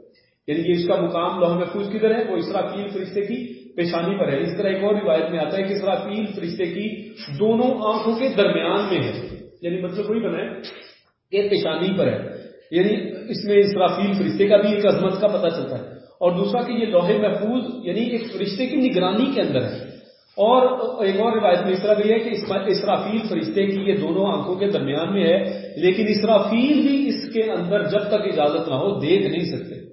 یعنی کہ اس کا مقام لوہ محفوظ کدھر ہے؟ وہ اسرافیل فرشتے کی پیشانی پر ہے۔ اس طرح ایک اور روایت میں آتا ہے کہ اسرافیل فرشتے کی دونوں آنکھوں کے درمیان میں ہے۔ یعنی مطلب وہی بنا ہے کہ پیشانی پر ہے۔ یعنی اس میں اسرافیل فرشتے کا بھی ایک عظمت کا پتہ چلتا ہے۔ اور دوسرا کہ یہ لوہے محفوظ یعنی ایک فرشتے کی نگرانی کے اندر ہے۔ اور ایک اور روایت میں اس طرح بھی ہے کہ اسرافیل فرشتے کی یہ دونوں آنکھوں کے درمیان میں ہے۔ لیکن اسرافیل بھی اس کے اندر جب تک اجازت نہ ہو دیکھ نہیں سکتے۔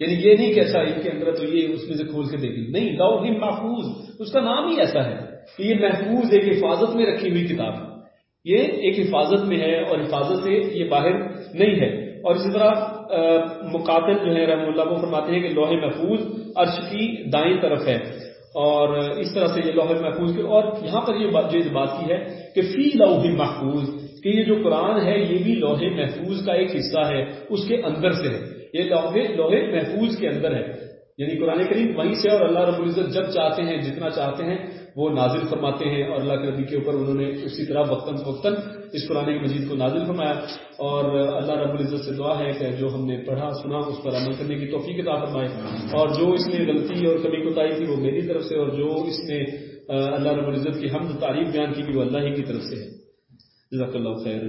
یعنی یہ نہیں کہ اچھا ان کے اندر تو یہ اس میں سے کھول کے دیکھی نہیں لو محفوظ۔ اس کا نام ہی ایسا ہے کہ یہ محفوظ ایک حفاظت میں رکھی ہوئی کتاب ہے۔ یہ ایک حفاظت میں ہے اور حفاظت سے یہ باہر نہیں ہے۔ اور اسی طرح مقاتل جو ہے رحم اللہ وہ فرماتے ہیں کہ لوہے محفوظ عرش کی دائیں طرف ہے۔ اور اس طرح سے یہ لوہے محفوظ کے اور یہاں پر یہ بات جو بات کی ہے کہ فی لوہ محفوظ، کہ یہ جو قرآن ہے، یہ بھی لوہے محفوظ کا ایک حصہ ہے، اس کے اندر سے ہے۔ یہ لوہے لوہے محفوظ کے اندر ہے۔ یعنی قرآن کریم وہیں سے اور اللہ رب العزت جب چاہتے ہیں، جتنا چاہتے ہیں، وہ نازل فرماتے ہیں اور اللہ کے نبی کے اوپر انہوں نے اسی طرح وقتاً فوقتاً اس قرآن مجید کو نازل فرمایا۔ اور اللہ رب العزت سے دعا ہے کہ جو ہم نے پڑھا، سنا، اس پر عمل کرنے کی توفیق عطا فرمائے۔ اور جو اس میں غلطی اور کمی کوتاہی تھی وہ میری طرف سے، اور جو اس نے اللہ رب العزت کی حمد تعریف بیان کی، وہ اللہ ہی کی طرف سے ہے۔ جزاک اللہ خیر